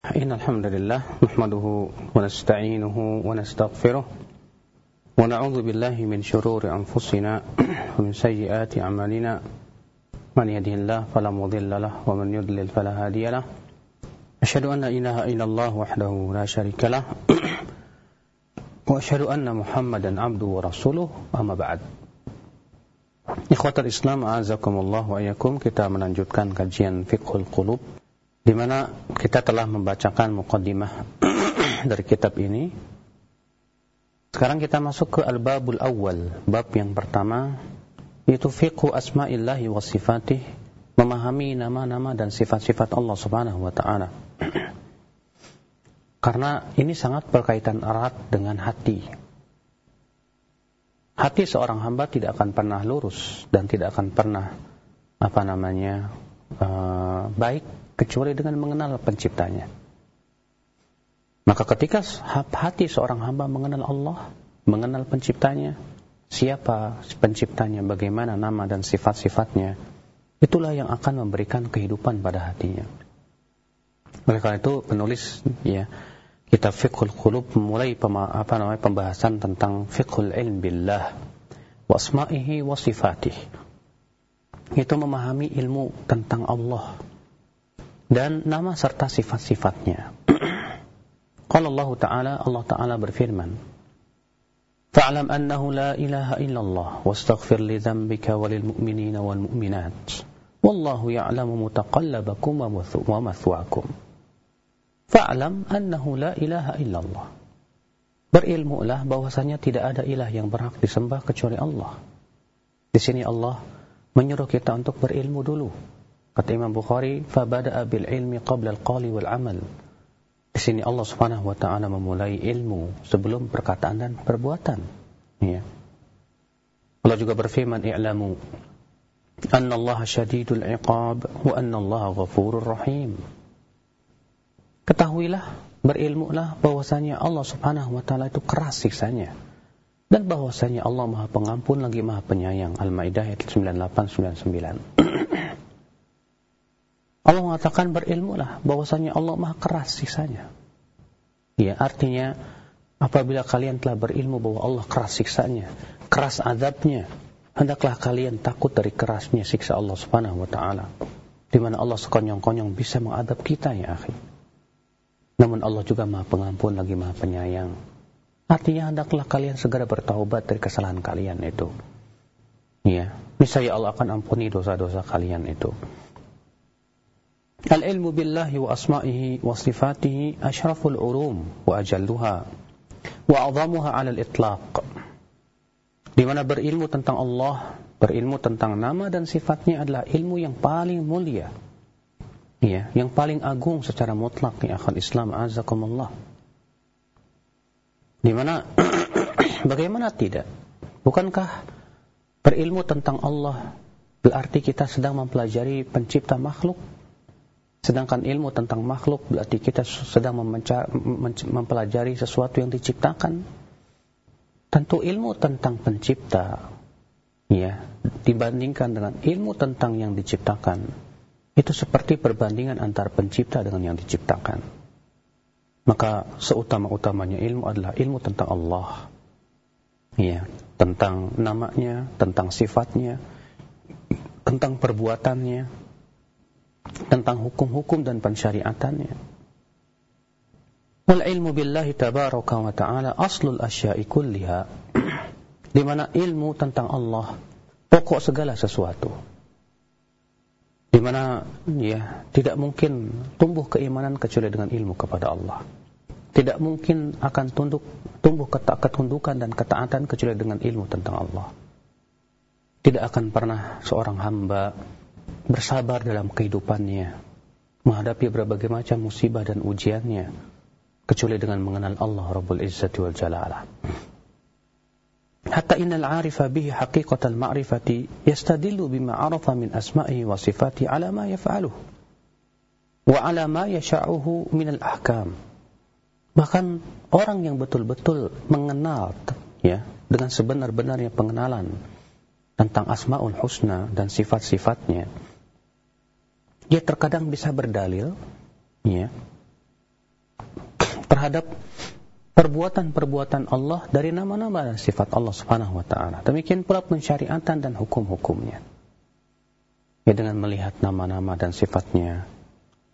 إن الحمد لله نحمده ونستعينه ونستغفره ونعوذ بالله من شرور أنفسنا ومن سيئات أعمالنا. من يهده الله فلا مضل له ومن يضلل فلا هادي له. أشهد أن لا إله إلا الله وحده لا شريك له وأشهد أن محمدا عبده ورسوله. أما بعد. Ikhwatal Islam azakumullah wa ayakum kita melanjutkan kajian fiqhul qulub. Di mana kita telah membacakan muqaddimah dari kitab ini. Sekarang kita masuk ke al-babul awal, bab yang pertama yaitu fiqhu asma'illahi wa sifatih, memahami nama-nama dan sifat-sifat Allah Subhanahu wa taala. Karena ini sangat berkaitan erat dengan hati hati seorang hamba tidak akan pernah lurus dan tidak akan pernah apa namanya uh, baik kecuali dengan mengenal penciptanya. Maka ketika hati seorang hamba mengenal Allah, mengenal penciptanya, siapa penciptanya, bagaimana nama dan sifat-sifatnya, itulah yang akan memberikan kehidupan pada hatinya. Oleh karena itu penulis ya kita fiqhul qulub mulai apa namanya pembahasan tentang fiqhul ilm billah wa asma'ihi wa sifatih. Itu memahami ilmu tentang Allah dan nama serta sifat-sifatnya. Qala Allah Ta'ala Allah Ta'ala berfirman Fa'lam annahu la ilaha illallah wastaghfir li dhanbika walil mu'minina wal mu'minat wallahu ya'lamu mutaqallabakum wa mathwaakum Fa'lam annahu la ilaha illallah. Berilmulah bahwasanya tidak ada ilah yang berhak disembah kecuali Allah. Di sini Allah menyuruh kita untuk berilmu dulu. Kata Imam Bukhari, "Fabada'a bil ilmi qabla amal." Di sini Allah Subhanahu wa taala memulai ilmu sebelum perkataan dan perbuatan. Ya. Allah juga berfirman, "I'lamu anna Allah syadidul iqab wa anna Allah ghafurur rahim." Ketahuilah, berilmulah bahwasanya Allah Subhanahu wa taala itu keras siksanya dan bahwasanya Allah Maha Pengampun lagi Maha Penyayang. Al-Maidah ayat 9899. Allah mengatakan berilmulah bahwasanya Allah Maha keras siksanya. Ya, artinya apabila kalian telah berilmu bahwa Allah keras siksanya, keras azabnya, hendaklah kalian takut dari kerasnya siksa Allah Subhanahu wa taala. Di mana Allah sekonyong-konyong bisa mengadab kita ya, akhi. Namun Allah juga maha pengampun lagi maha penyayang. Artinya hendaklah kalian segera bertaubat dari kesalahan kalian itu. Ya, niscaya Allah akan ampuni dosa-dosa kalian itu. Al-ilmu billahi wa asma'ihi wa sifatihi ashraful urum wa ajalluha. Di mana berilmu tentang Allah, berilmu tentang nama dan sifatnya adalah ilmu yang paling mulia ya, yang paling agung secara mutlak ya akan Islam azakumullah. Di mana bagaimana tidak? Bukankah berilmu tentang Allah berarti kita sedang mempelajari pencipta makhluk? Sedangkan ilmu tentang makhluk berarti kita sedang mempelajari sesuatu yang diciptakan. Tentu ilmu tentang pencipta ya dibandingkan dengan ilmu tentang yang diciptakan itu seperti perbandingan antara pencipta dengan yang diciptakan. Maka seutama-utamanya ilmu adalah ilmu tentang Allah. Ya, tentang namanya, tentang sifatnya, tentang perbuatannya, tentang hukum-hukum dan pensyariatannya. Wal ilmu billahi tabaraka wa ta'ala aslul asya'i kulliha. Di mana ilmu tentang Allah pokok segala sesuatu di mana ya tidak mungkin tumbuh keimanan kecuali dengan ilmu kepada Allah. Tidak mungkin akan tunduk tumbuh ketundukan dan ketaatan kecuali dengan ilmu tentang Allah. Tidak akan pernah seorang hamba bersabar dalam kehidupannya, menghadapi berbagai macam musibah dan ujiannya, kecuali dengan mengenal Allah Rabbul Izzati wal Jalala. Hatta innal arifa bihi haqiqatal ma'rifati yastadillu bima arafa min asma'ihi wa sifati ala ma yaf'aluh wa ala ma yasha'uhu min al-ahkam. Bahkan orang yang betul-betul mengenal ya dengan sebenar-benarnya pengenalan tentang asmaul husna dan sifat-sifatnya dia terkadang bisa berdalil ya terhadap perbuatan-perbuatan Allah dari nama-nama dan sifat Allah Subhanahu wa taala. Demikian pula pensyariatan dan hukum-hukumnya. Ya dengan melihat nama-nama dan sifatnya,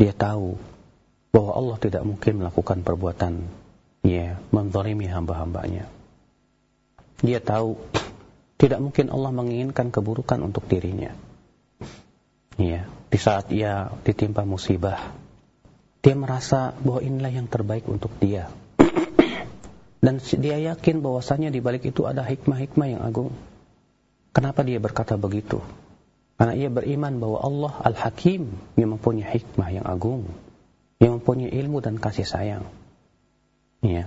dia tahu bahwa Allah tidak mungkin melakukan perbuatan ya menzalimi hamba-hambanya. Dia tahu tidak mungkin Allah menginginkan keburukan untuk dirinya. Ya, di saat ia ditimpa musibah, dia merasa bahwa inilah yang terbaik untuk dia dan dia yakin bahwasanya di balik itu ada hikmah-hikmah yang agung. Kenapa dia berkata begitu? Karena ia beriman bahwa Allah Al-Hakim yang mempunyai hikmah yang agung, yang mempunyai ilmu dan kasih sayang. Ya.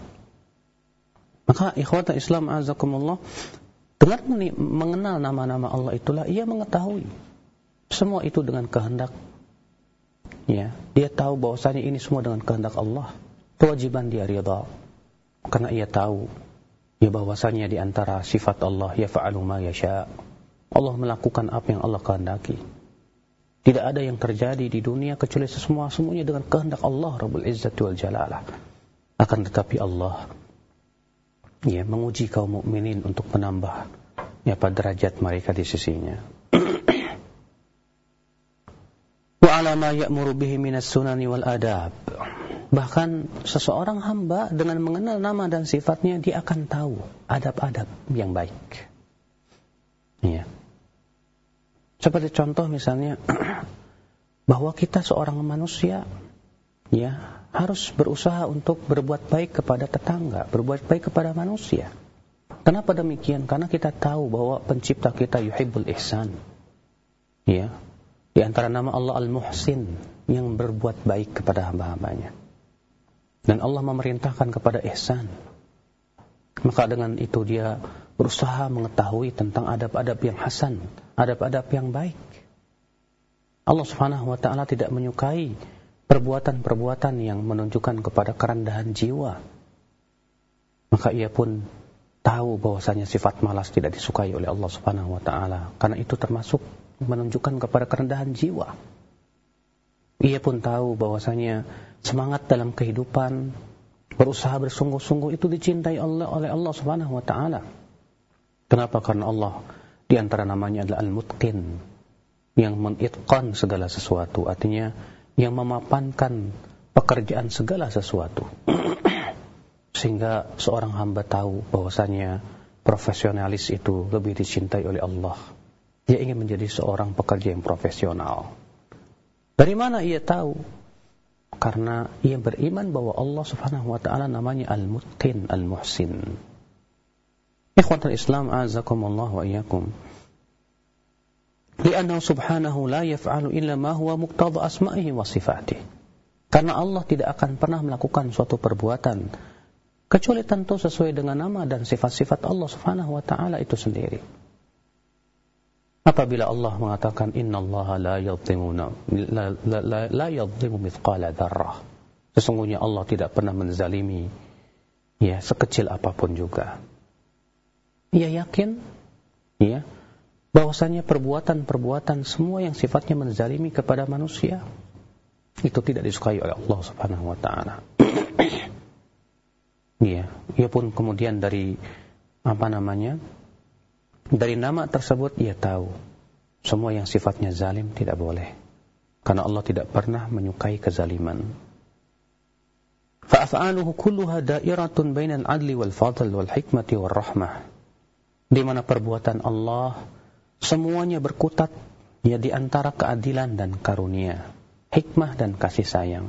Maka ikhwata Islam azakumullah dengan mengenal nama-nama Allah itulah ia mengetahui semua itu dengan kehendak ya dia tahu bahwasanya ini semua dengan kehendak Allah kewajiban dia ridha karena ia tahu ya bahwasanya di antara sifat Allah ya fa'alu ma yasha. Allah melakukan apa yang Allah kehendaki. Tidak ada yang terjadi di dunia kecuali semua semuanya dengan kehendak Allah Rabbul Izzati wal Jalalah. Akan tetapi Allah ya menguji kaum mukminin untuk menambah ya pada derajat mereka di sisinya. Wa ala ma ya'muru bihi minas sunani wal adab. Bahkan seseorang hamba dengan mengenal nama dan sifatnya dia akan tahu adab-adab yang baik. Ya. Seperti contoh misalnya bahwa kita seorang manusia ya harus berusaha untuk berbuat baik kepada tetangga, berbuat baik kepada manusia. Kenapa demikian? Karena kita tahu bahwa pencipta kita yuhibbul ihsan. Ya. Di antara nama Allah Al-Muhsin yang berbuat baik kepada hamba-hambanya. Dan Allah memerintahkan kepada ihsan. Maka dengan itu dia berusaha mengetahui tentang adab-adab yang hasan, adab-adab yang baik. Allah Subhanahu wa taala tidak menyukai perbuatan-perbuatan yang menunjukkan kepada kerendahan jiwa. Maka ia pun tahu bahwasanya sifat malas tidak disukai oleh Allah Subhanahu wa taala karena itu termasuk menunjukkan kepada kerendahan jiwa. Ia pun tahu bahwasanya semangat dalam kehidupan, berusaha bersungguh-sungguh itu dicintai Allah oleh Allah Subhanahu wa taala. Kenapa? Karena Allah di antara namanya adalah Al-Mutqin yang menitqan segala sesuatu, artinya yang memapankan pekerjaan segala sesuatu. Sehingga seorang hamba tahu bahwasanya profesionalis itu lebih dicintai oleh Allah. Dia ingin menjadi seorang pekerja yang profesional. Dari mana ia tahu? karena ia beriman bahwa Allah Subhanahu wa taala namanya Al-Mutqin Al-Muhsin. Ikhwatul Islam azakumullah wa iyyakum. Lianna subhanahu la yaf'alu illa ma huwa muqtada asma'ihi wa sifatihi. Karena Allah tidak akan pernah melakukan suatu perbuatan kecuali tentu sesuai dengan nama dan sifat-sifat Allah Subhanahu wa taala itu sendiri. Apabila Allah mengatakan innallaha la yadhlimuna la, la, la, la yadhlimu mithqala dzarrah. Sesungguhnya Allah tidak pernah menzalimi ya sekecil apa pun juga. Ia yakin ya bahwasanya perbuatan-perbuatan semua yang sifatnya menzalimi kepada manusia itu tidak disukai oleh Allah Subhanahu wa taala. Iya, ia pun kemudian dari apa namanya? Dari nama tersebut ia tahu semua yang sifatnya zalim tidak boleh. Karena Allah tidak pernah menyukai kezaliman. Fa'af'aluhu kulluha da'iratun bainal adli wal fadl wal hikmati wal rahmah. Di mana perbuatan Allah semuanya berkutat ya di antara keadilan dan karunia, hikmah dan kasih sayang.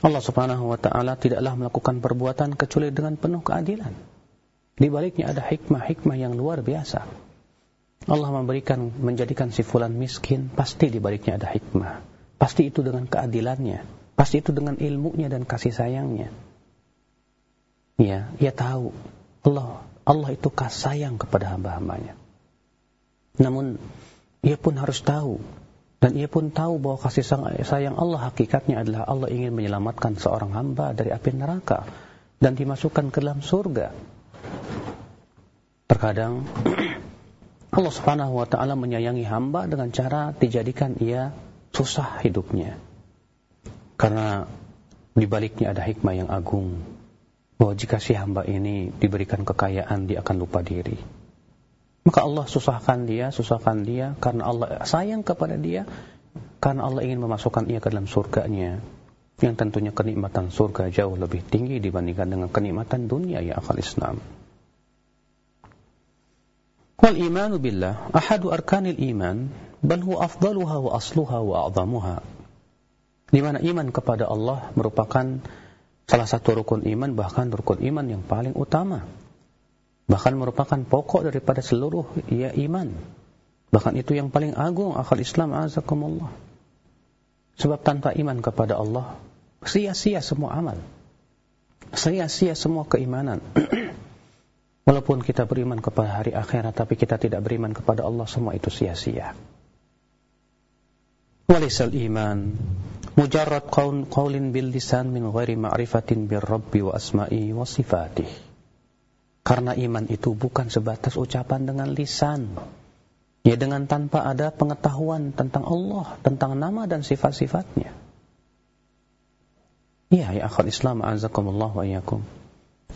Allah Subhanahu wa taala tidaklah melakukan perbuatan kecuali dengan penuh keadilan. Di baliknya ada hikmah-hikmah yang luar biasa. Allah memberikan menjadikan si fulan miskin, pasti di baliknya ada hikmah. Pasti itu dengan keadilannya, pasti itu dengan ilmunya dan kasih sayangnya. Ya, ia tahu Allah Allah itu kasih sayang kepada hamba-hambanya. Namun ia pun harus tahu dan ia pun tahu bahwa kasih sayang Allah hakikatnya adalah Allah ingin menyelamatkan seorang hamba dari api neraka dan dimasukkan ke dalam surga. Terkadang Allah Subhanahu wa taala menyayangi hamba dengan cara dijadikan ia susah hidupnya. Karena di baliknya ada hikmah yang agung. Bahwa jika si hamba ini diberikan kekayaan, dia akan lupa diri. Maka Allah susahkan dia, susahkan dia, karena Allah sayang kepada dia, karena Allah ingin memasukkan ia ke dalam surganya. Yang tentunya kenikmatan surga jauh lebih tinggi dibandingkan dengan kenikmatan dunia ya akal Islam. Wal imanu billah ahadu arkanil iman bal huwa afdaluha wa asluha wa a'zamuha. Di mana iman kepada Allah merupakan salah satu rukun iman bahkan rukun iman yang paling utama. Bahkan merupakan pokok daripada seluruh ya iman. Bahkan itu yang paling agung akal Islam azakumullah. Sebab tanpa iman kepada Allah sia-sia semua amal. Sia-sia semua keimanan. Walaupun kita beriman kepada hari akhirat tapi kita tidak beriman kepada Allah semua itu sia-sia. Walisal iman mujarrad qaul qaulin bil lisan min ghairi ma'rifatin bir rabbi wa asma'i wa sifatih. Karena iman itu bukan sebatas ucapan dengan lisan. Ya dengan tanpa ada pengetahuan tentang Allah, tentang nama dan sifat-sifatnya. Iya, ya akhul Islam azakumullah wa iyyakum.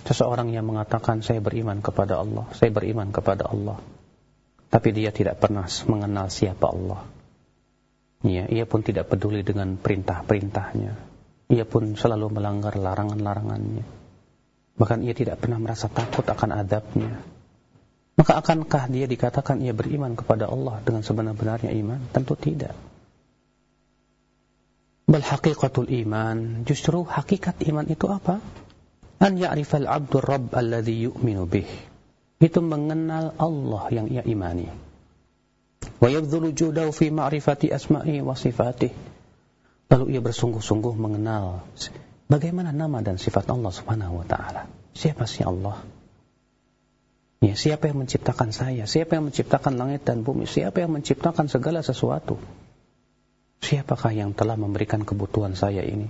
Seseorang yang mengatakan saya beriman kepada Allah, saya beriman kepada Allah. Tapi dia tidak pernah mengenal siapa Allah. Ya, ia pun tidak peduli dengan perintah-perintahnya. Ia pun selalu melanggar larangan-larangannya. Bahkan ia tidak pernah merasa takut akan adabnya. Maka akankah dia dikatakan ia beriman kepada Allah dengan sebenar-benarnya iman? Tentu tidak. Bal haqiqatul iman, justru hakikat iman itu apa? An ya'rifal abdur rabb alladhi yu'minu bih. Itu mengenal Allah yang ia imani. Wa yabdhulu judahu fi ma'rifati asma'i wa sifatih. Lalu ia bersungguh-sungguh mengenal bagaimana nama dan sifat Allah Subhanahu wa taala. Siapa sih Allah? Ya, siapa yang menciptakan saya? Siapa yang menciptakan langit dan bumi? Siapa yang menciptakan segala sesuatu? Siapakah yang telah memberikan kebutuhan saya ini?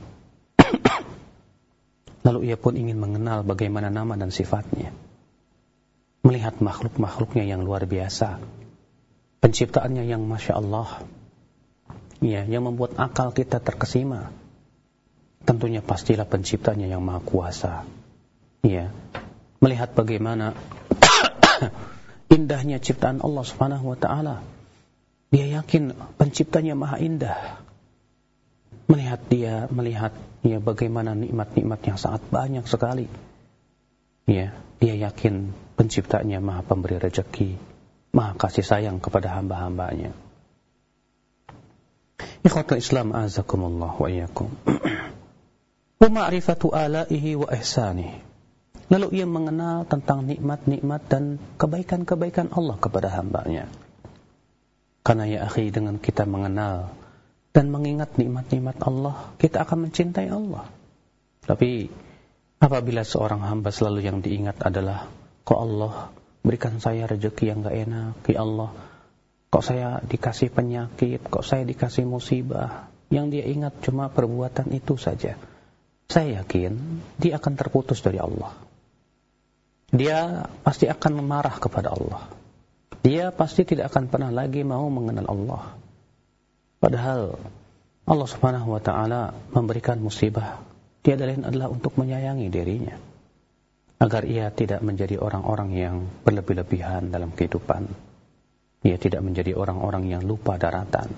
Lalu ia pun ingin mengenal bagaimana nama dan sifatnya. Melihat makhluk-makhluknya yang luar biasa. Penciptaannya yang Masya Allah. Ya, yang membuat akal kita terkesima. Tentunya pastilah penciptanya yang maha kuasa. Ya, melihat bagaimana indahnya ciptaan Allah Subhanahu wa taala. Dia yakin penciptanya maha indah. Melihat dia melihat ya bagaimana nikmat-nikmat yang sangat banyak sekali. Ya dia yakin penciptanya maha pemberi rezeki maha kasih sayang kepada hamba-hambanya. Ikhwatul islam azakumullah wa iyyakum. Wa ma'rifatu alaihi wa ihsanih lalu ia mengenal tentang nikmat-nikmat dan kebaikan-kebaikan Allah kepada hambanya karena ya akhi dengan kita mengenal dan mengingat nikmat-nikmat Allah, kita akan mencintai Allah. Tapi apabila seorang hamba selalu yang diingat adalah kok Allah berikan saya rezeki yang gak enak, ya Allah, kok saya dikasih penyakit, kok saya dikasih musibah, yang dia ingat cuma perbuatan itu saja. Saya yakin dia akan terputus dari Allah. Dia pasti akan marah kepada Allah. Dia pasti tidak akan pernah lagi mau mengenal Allah. Padahal Allah Subhanahu wa taala memberikan musibah tiada lain adalah untuk menyayangi dirinya agar ia tidak menjadi orang-orang yang berlebih-lebihan dalam kehidupan. Ia tidak menjadi orang-orang yang lupa daratan.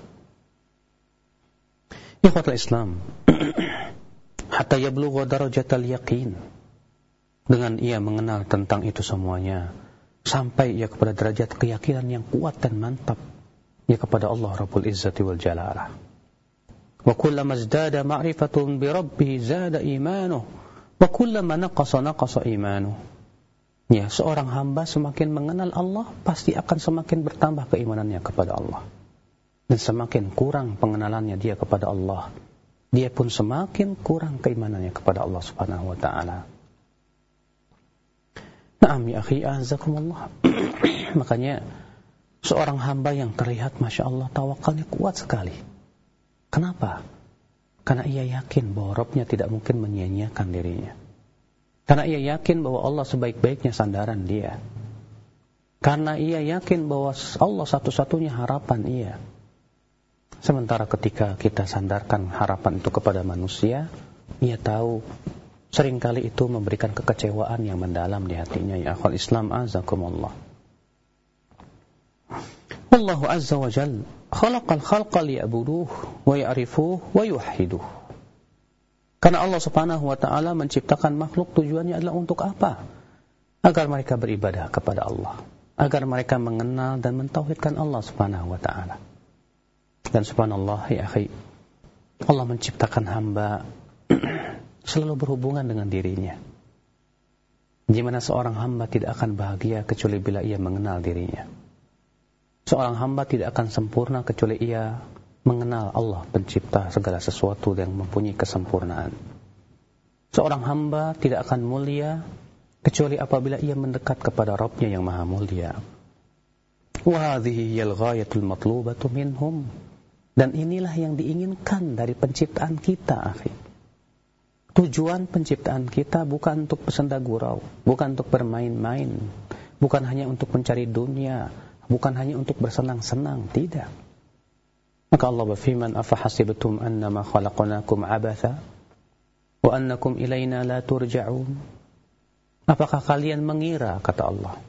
Ikhwatul Islam, hatta yablugha darajatal yaqin. Dengan ia mengenal tentang itu semuanya, sampai ia kepada derajat keyakinan yang kuat dan mantap ya kepada Allah Rabbul Izzati wal Jalalah. Wa kullama izdada ma'rifatun bi rabbih zada imanuh wa kullama naqasa naqasa imanuh. Ya, seorang hamba semakin mengenal Allah pasti akan semakin bertambah keimanannya kepada Allah. Dan semakin kurang pengenalannya dia kepada Allah, dia pun semakin kurang keimanannya kepada Allah Subhanahu wa taala. Naam ya akhi azakumullah. Makanya Seorang hamba yang terlihat Masya Allah tawakalnya kuat sekali. Kenapa? Karena ia yakin bahwa Robnya tidak mungkin menyia-nyiakan dirinya. Karena ia yakin bahwa Allah sebaik-baiknya sandaran dia. Karena ia yakin bahwa Allah satu-satunya harapan ia. Sementara ketika kita sandarkan harapan itu kepada manusia, ia tahu sering kali itu memberikan kekecewaan yang mendalam di hatinya ya akhwal Islam azakumullah. Allah azza wa jal khalaqal khalqa liya'buduh wa ya'rifuh wa yuwahhiduh. Karena Allah subhanahu wa ta'ala menciptakan makhluk tujuannya adalah untuk apa? agar mereka beribadah kepada Allah. Agar mereka mengenal dan mentauhidkan Allah subhanahu wa ta'ala. Dan subhanallah ya akhi Allah menciptakan hamba selalu berhubungan dengan dirinya. Di mana seorang hamba tidak akan bahagia kecuali bila ia mengenal dirinya. Seorang hamba tidak akan sempurna kecuali ia mengenal Allah pencipta segala sesuatu yang mempunyai kesempurnaan. Seorang hamba tidak akan mulia kecuali apabila ia mendekat kepada Rabbnya yang maha mulia. Wahadihi yal ghayatul matlubatu minhum. Dan inilah yang diinginkan dari penciptaan kita, akhi. Tujuan penciptaan kita bukan untuk bersenda gurau, bukan untuk bermain-main, bukan hanya untuk mencari dunia, bukan hanya untuk bersenang-senang, tidak. Maka Allah berfirman, "Afahasibtum annama khalaqnakum abatha wa annakum ilaina la turja'un?" Apakah kalian mengira kata Allah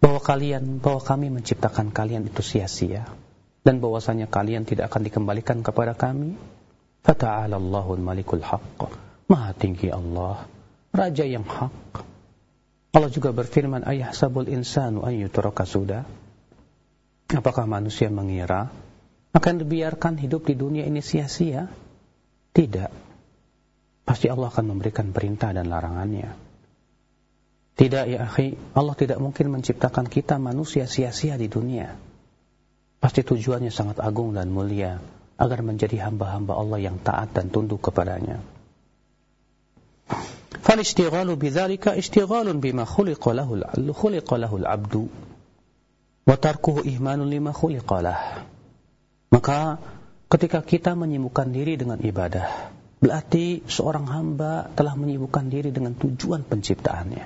bahwa kalian bahwa kami menciptakan kalian itu sia-sia dan bahwasanya kalian tidak akan dikembalikan kepada kami? Fata'ala Allahul Malikul Haqq. Maha tinggi Allah, Raja yang hak. Allah juga berfirman, Ayah sabul insanu an yutraka sudah. Apakah manusia mengira akan dibiarkan hidup di dunia ini sia-sia? Tidak. Pasti Allah akan memberikan perintah dan larangannya. Tidak ya akhi, Allah tidak mungkin menciptakan kita manusia sia-sia di dunia. Pasti tujuannya sangat agung dan mulia agar menjadi hamba-hamba Allah yang taat dan tunduk kepadanya. فالاشتغال بذلك اشتغال بما خلق له خلق له العبد وتركه إهمان لما خلق له maka ketika kita menyibukkan diri dengan ibadah berarti seorang hamba telah menyibukkan diri dengan tujuan penciptaannya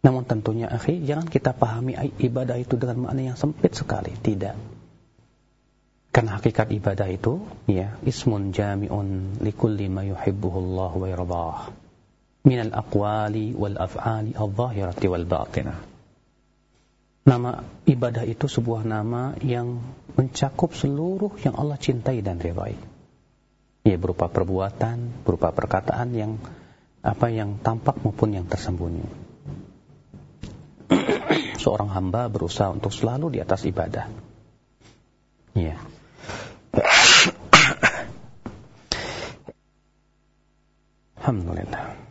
namun tentunya akhi jangan kita pahami ibadah itu dengan makna yang sempit sekali tidak karena hakikat ibadah itu ya ismun jami'un likulli ma yuhibbuhu Allah wa yardah minal aqwali wal af'ali al-zahirati wal batinah. Nama ibadah itu sebuah nama yang mencakup seluruh yang Allah cintai dan ridhai. Ya berupa perbuatan, berupa perkataan yang apa yang tampak maupun yang tersembunyi. Seorang hamba berusaha untuk selalu di atas ibadah. Ya. Alhamdulillah.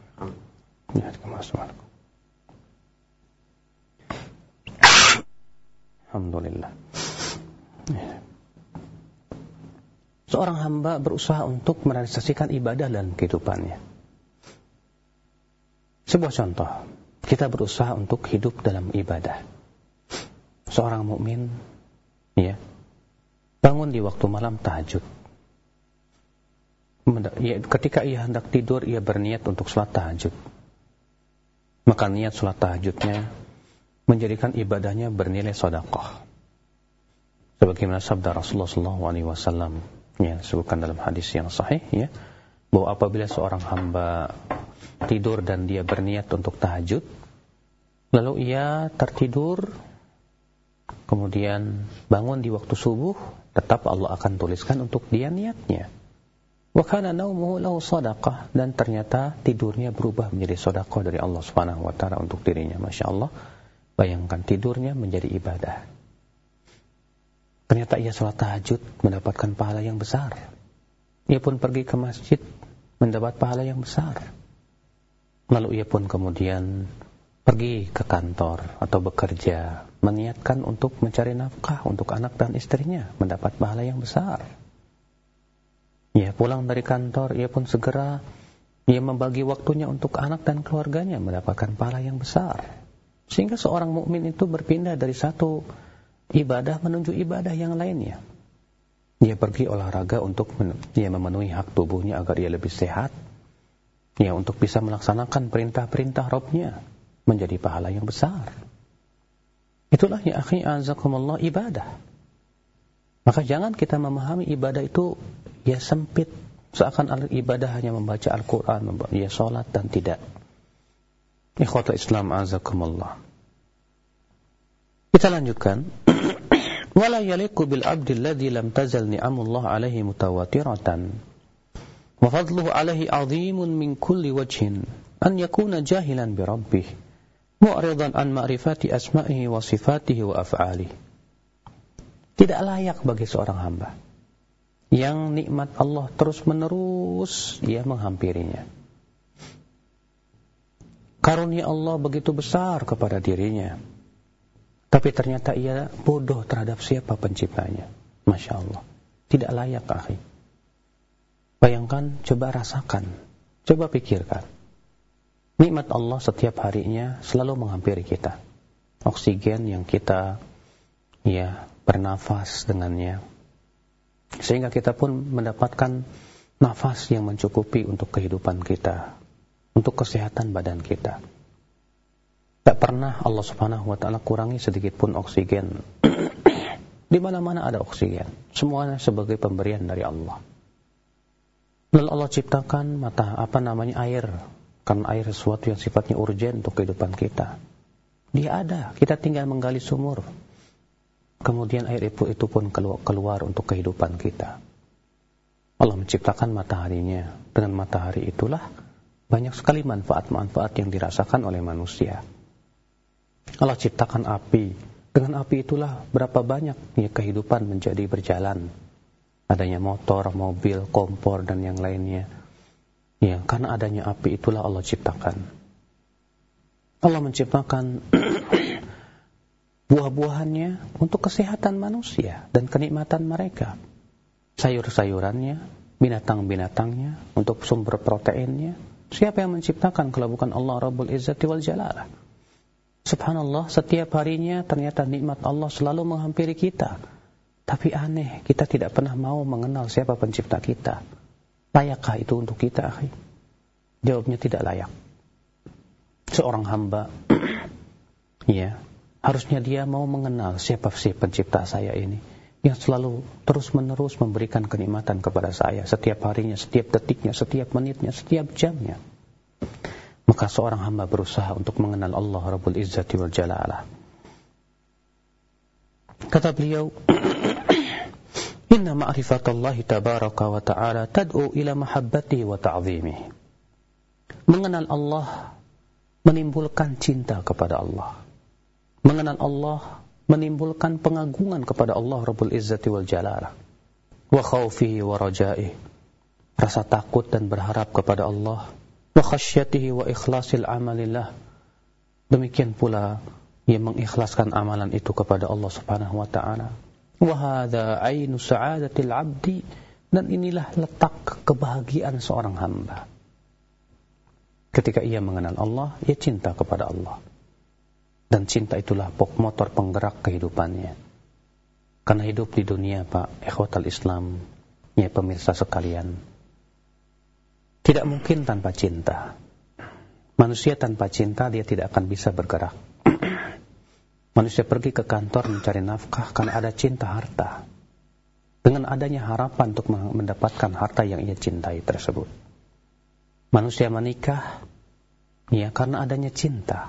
Seorang hamba berusaha untuk merealisasikan ibadah dalam kehidupannya. Sebuah contoh, kita berusaha untuk hidup dalam ibadah. Seorang mukmin, ya, bangun di waktu malam tahajud. Ya, ketika ia hendak tidur, ia berniat untuk sholat tahajud maka niat sholat tahajudnya menjadikan ibadahnya bernilai sodakoh. Sebagaimana sabda Rasulullah SAW yang disebutkan dalam hadis yang sahih, ya, bahwa apabila seorang hamba tidur dan dia berniat untuk tahajud, lalu ia tertidur, kemudian bangun di waktu subuh, tetap Allah akan tuliskan untuk dia niatnya. Wakana naumuhu lahu dan ternyata tidurnya berubah menjadi sedekah dari Allah Subhanahu wa taala untuk dirinya. Masya Allah. Bayangkan tidurnya menjadi ibadah. Ternyata ia salat tahajud mendapatkan pahala yang besar. Ia pun pergi ke masjid mendapat pahala yang besar. Lalu ia pun kemudian pergi ke kantor atau bekerja, meniatkan untuk mencari nafkah untuk anak dan istrinya, mendapat pahala yang besar. Ya, pulang dari kantor, ia pun segera ia membagi waktunya untuk anak dan keluarganya mendapatkan pahala yang besar. Sehingga seorang mukmin itu berpindah dari satu ibadah menuju ibadah yang lainnya. Ia pergi olahraga untuk ia memenuhi hak tubuhnya agar ia lebih sehat. Ya, untuk bisa melaksanakan perintah-perintah Robnya menjadi pahala yang besar. Itulah ya akhi azakumullah ibadah. Maka jangan kita memahami ibadah itu ya sempit Seakan ibadah hanya membaca Al-Quran, ya sholat dan tidak. Ikhwata Islam azakumullah. Kita lanjutkan. Wala yaliku bil abdi alladhi lam tazal ni'amullah alaihi mutawatiratan. Wa fadluhu alaihi azimun min kulli wajhin. An yakuna jahilan bi rabbih. Mu'ridan an ma'rifati asma'ihi wa sifatihi wa af'alihi. Tidak layak bagi seorang hamba yang nikmat Allah terus-menerus ia menghampirinya. Karunia Allah begitu besar kepada dirinya. Tapi ternyata ia bodoh terhadap siapa penciptanya. Masya Allah. Tidak layak, akhi. Bayangkan, coba rasakan. Coba pikirkan. Nikmat Allah setiap harinya selalu menghampiri kita. Oksigen yang kita ya bernafas dengannya, sehingga kita pun mendapatkan nafas yang mencukupi untuk kehidupan kita, untuk kesehatan badan kita. Tak pernah Allah Subhanahu wa taala kurangi sedikit pun oksigen. Di mana-mana ada oksigen. Semuanya sebagai pemberian dari Allah. Lalu Allah ciptakan mata apa namanya air. Karena air sesuatu yang sifatnya urgen untuk kehidupan kita. Dia ada, kita tinggal menggali sumur. Kemudian air itu, itu pun keluar, keluar untuk kehidupan kita. Allah menciptakan mataharinya. Dengan matahari itulah banyak sekali manfaat-manfaat yang dirasakan oleh manusia. Allah ciptakan api. Dengan api itulah berapa banyak ya, kehidupan menjadi berjalan. Adanya motor, mobil, kompor, dan yang lainnya. Ya, karena adanya api itulah Allah ciptakan. Allah menciptakan buah-buahannya untuk kesehatan manusia dan kenikmatan mereka. Sayur-sayurannya, binatang-binatangnya, untuk sumber proteinnya. Siapa yang menciptakan kalau bukan Allah Rabbul Izzati wal Jalalah? Subhanallah, setiap harinya ternyata nikmat Allah selalu menghampiri kita. Tapi aneh, kita tidak pernah mau mengenal siapa pencipta kita. Layakkah itu untuk kita, akhi? Jawabnya tidak layak. Seorang hamba, ya, Harusnya dia mau mengenal siapa sih pencipta saya ini yang selalu terus-menerus memberikan kenikmatan kepada saya setiap harinya, setiap detiknya, setiap menitnya, setiap jamnya. Maka seorang hamba berusaha untuk mengenal Allah Rabbul Izzati wal Jalalah. Kata beliau, Inna ma'rifatallahi tabaraka wa ta'ala tad'u ila mahabbati wa ta'zimih. Mengenal Allah menimbulkan cinta kepada Allah mengenal Allah menimbulkan pengagungan kepada Allah Rabbul Izzati wal Jalalah wa khawfihi wa rajaih rasa takut dan berharap kepada Allah wa khasyatihi wa ikhlasil amalillah. Demikian pula yang mengikhlaskan amalan itu kepada Allah Subhanahu wa taala. Wa ainu sa'adatil 'abdi. Dan inilah letak kebahagiaan seorang hamba. Ketika ia mengenal Allah ia cinta kepada Allah. Dan cinta itulah motor penggerak kehidupannya. Karena hidup di dunia, Pak, ikhwatal Islam, ya pemirsa sekalian, tidak mungkin tanpa cinta. Manusia tanpa cinta dia tidak akan bisa bergerak. Manusia pergi ke kantor mencari nafkah karena ada cinta harta. Dengan adanya harapan untuk mendapatkan harta yang ia cintai tersebut. Manusia menikah ya karena adanya cinta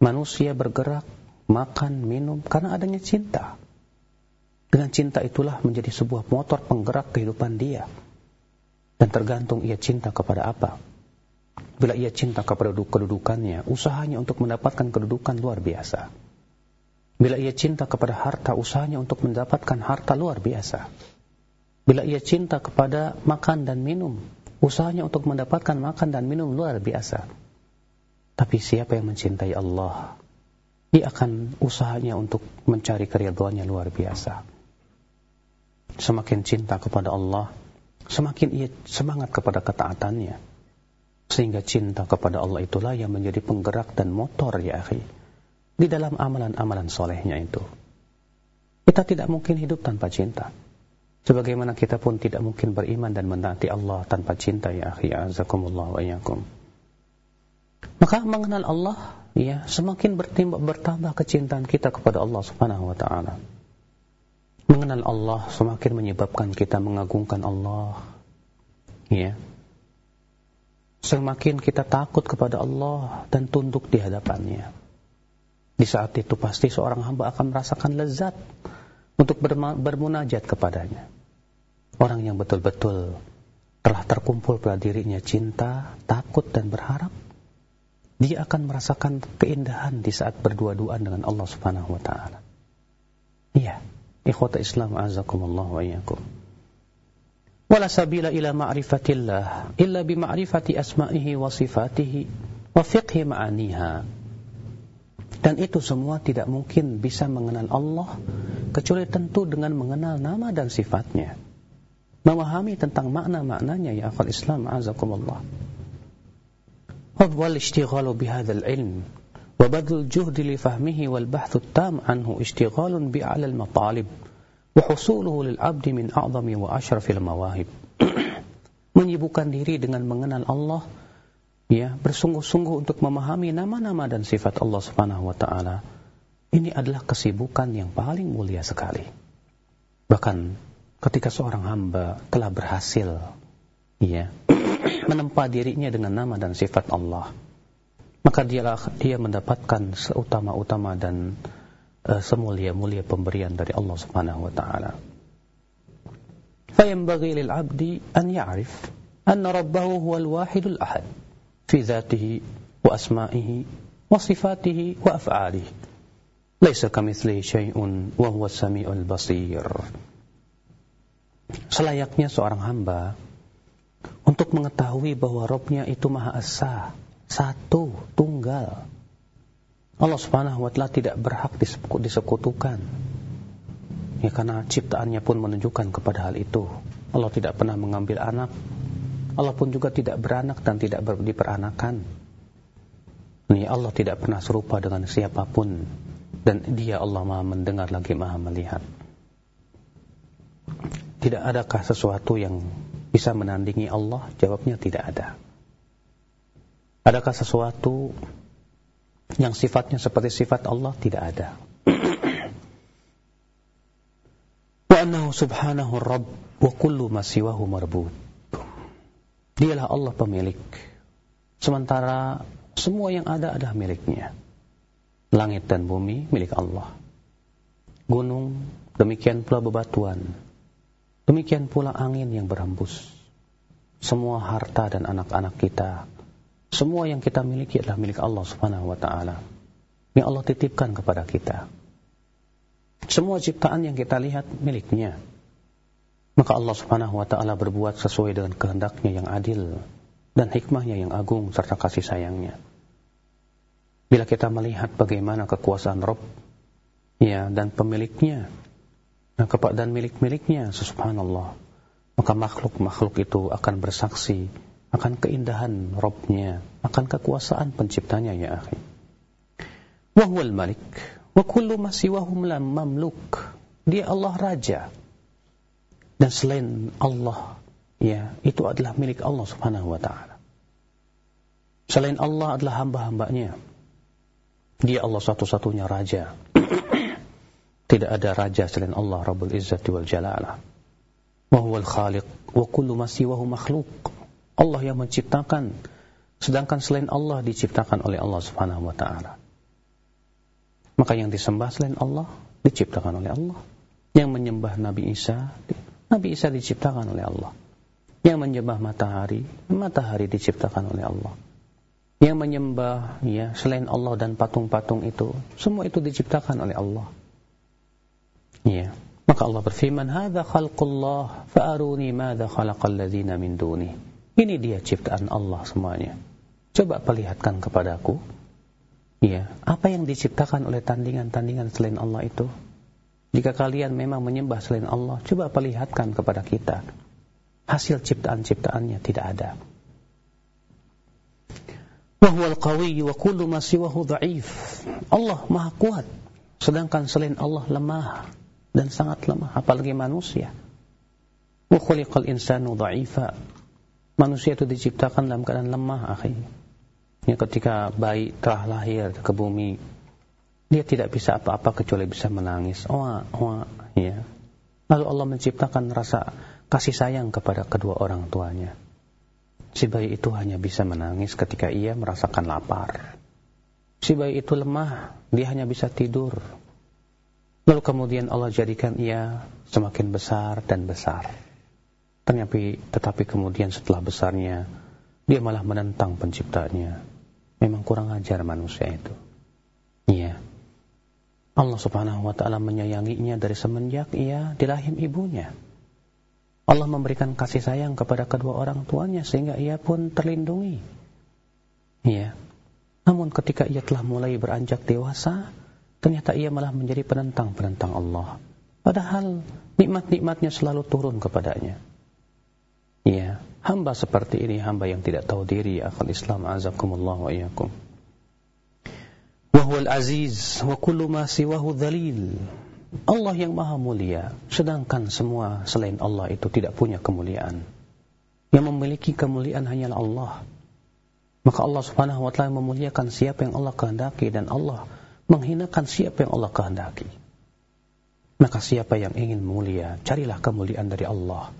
manusia bergerak, makan, minum karena adanya cinta. Dengan cinta itulah menjadi sebuah motor penggerak kehidupan dia. Dan tergantung ia cinta kepada apa. Bila ia cinta kepada kedudukannya, usahanya untuk mendapatkan kedudukan luar biasa. Bila ia cinta kepada harta, usahanya untuk mendapatkan harta luar biasa. Bila ia cinta kepada makan dan minum, usahanya untuk mendapatkan makan dan minum luar biasa. Tapi siapa yang mencintai Allah, dia akan usahanya untuk mencari keriduannya luar biasa. Semakin cinta kepada Allah, semakin ia semangat kepada ketaatannya. Sehingga cinta kepada Allah itulah yang menjadi penggerak dan motor ya akhi. Di dalam amalan-amalan solehnya itu. Kita tidak mungkin hidup tanpa cinta. Sebagaimana kita pun tidak mungkin beriman dan menaati Allah tanpa cinta ya akhi. Azakumullah wa iyakum. Maka mengenal Allah ya semakin bertambah kecintaan kita kepada Allah Subhanahu wa taala. Mengenal Allah semakin menyebabkan kita mengagungkan Allah, ya semakin kita takut kepada Allah dan tunduk di hadapannya. Di saat itu pasti seorang hamba akan merasakan lezat untuk bermunajat kepadanya. Orang yang betul-betul telah terkumpul pada dirinya cinta, takut dan berharap, dia akan merasakan keindahan di saat berdua-duaan dengan Allah Subhanahu wa taala. Iya, Ikhwata Islam azakumullah wa iyyakum. Wala sabila ila ma'rifatillah illa bi ma'rifati asma'ihi wa sifatihi wa fiqhi ma'aniha. Dan itu semua tidak mungkin bisa mengenal Allah kecuali tentu dengan mengenal nama dan sifatnya. Memahami tentang makna-maknanya ya akhwat Islam azakumullah. Wal ishtighalu bihadzal ilm وبذل الجهد لفهمه والبحث التام عنه اشتغال بأعلى المطالب وحصوله للعبد من أعظم وأشرف المواهب menyibukkan diri dengan mengenal Allah ya bersungguh-sungguh untuk memahami nama-nama dan sifat Allah Subhanahu wa taala. Ini adalah kesibukan yang paling mulia sekali. Bahkan ketika seorang hamba telah berhasil ya menempa dirinya dengan nama dan sifat Allah maka dialah dia mendapatkan seutama-utama dan uh, semulia-mulia pemberian dari Allah Subhanahu wa taala. فينبغي للعبد أن يعرف أن ربه هو الواحد الأحد في ذاته وأسمائه وصفاته وأفعاله ليس كمثله شيء وهو السميع البصير Selayaknya seorang hamba untuk mengetahui bahwa Robnya itu Maha Esa, satu, tunggal, Allah Subhanahu wa taala tidak berhak disekutukan. Ya karena ciptaannya pun menunjukkan kepada hal itu. Allah tidak pernah mengambil anak. Allah pun juga tidak beranak dan tidak diperanakan. Ini Allah tidak pernah serupa dengan siapa pun dan Dia Allah Maha mendengar lagi Maha melihat. Tidak adakah sesuatu yang bisa menandingi Allah? Jawabnya tidak ada. Adakah sesuatu yang sifatnya seperti sifat Allah tidak ada. Wa annahu subhanahu rabb wa kullu ma siwahu. Dialah Allah pemilik. Sementara semua yang ada adalah miliknya. Langit dan bumi milik Allah. Gunung, demikian pula bebatuan. Demikian pula angin yang berhembus. Semua harta dan anak-anak kita semua yang kita miliki adalah milik Allah Subhanahu wa taala. Yang Allah titipkan kepada kita. Semua ciptaan yang kita lihat miliknya. Maka Allah Subhanahu wa taala berbuat sesuai dengan kehendaknya yang adil dan hikmahnya yang agung serta kasih sayangnya. Bila kita melihat bagaimana kekuasaan Rob ya dan pemiliknya dan milik-miliknya subhanallah maka makhluk-makhluk itu akan bersaksi akan keindahan Robnya, akan kekuasaan penciptanya ya akhi. Wahwal malik, wa kullu masiwahum lam mamluk. Dia Allah Raja. Dan selain Allah, ya, itu adalah milik Allah subhanahu wa ta'ala. Selain Allah adalah hamba-hambanya. Dia Allah satu-satunya Raja. Tidak ada Raja selain Allah Rabbul Izzati wal Jalalah. Wahuwal khaliq, wa kullu masiwahu makhluk. Allah yang menciptakan sedangkan selain Allah diciptakan oleh Allah Subhanahu wa taala. Maka yang disembah selain Allah diciptakan oleh Allah. Yang menyembah Nabi Isa, Nabi Isa diciptakan oleh Allah. Yang menyembah matahari, matahari diciptakan oleh Allah. Yang menyembah ya selain Allah dan patung-patung itu, semua itu diciptakan oleh Allah. Ya. Maka Allah berfirman, "Hadza khalqullah, fa'aruni madza khalaqal ladzina min dunihi." Ini dia ciptaan Allah semuanya. Coba perlihatkan kepadaku. Ya, apa yang diciptakan oleh tandingan-tandingan selain Allah itu? Jika kalian memang menyembah selain Allah, coba perlihatkan kepada kita. Hasil ciptaan-ciptaannya tidak ada. Wahuwal qawi wa kullu. Allah maha kuat, sedangkan selain Allah lemah dan sangat lemah, apalagi manusia. Wa khuliqal insanu dha'ifa manusia itu diciptakan dalam keadaan lemah akhi. Ya, ketika bayi telah lahir ke bumi, dia tidak bisa apa-apa kecuali bisa menangis. Wah, wah, ya. Lalu Allah menciptakan rasa kasih sayang kepada kedua orang tuanya. si bayi itu hanya bisa menangis ketika ia merasakan lapar. Si bayi itu lemah, dia hanya bisa tidur. Lalu kemudian Allah jadikan ia semakin besar dan besar. Tetapi, tetapi kemudian setelah besarnya, dia malah menentang penciptanya. Memang kurang ajar manusia itu. Iya. Allah subhanahu wa ta'ala menyayanginya dari semenjak ia di rahim ibunya. Allah memberikan kasih sayang kepada kedua orang tuanya sehingga ia pun terlindungi. Iya. Namun ketika ia telah mulai beranjak dewasa, ternyata ia malah menjadi penentang-penentang Allah. Padahal nikmat-nikmatnya selalu turun kepadanya. Iya. Hamba seperti ini hamba yang tidak tahu diri akal Islam azakumullah wa iyyakum. Wa huwal aziz wa kullu ma siwahu dhalil. Allah yang maha mulia, sedangkan semua selain Allah itu tidak punya kemuliaan. Yang memiliki kemuliaan hanyalah Allah. Maka Allah subhanahu wa ta'ala memuliakan siapa yang Allah kehendaki dan Allah menghinakan siapa yang Allah kehendaki. Maka siapa yang ingin mulia, carilah kemuliaan dari Allah.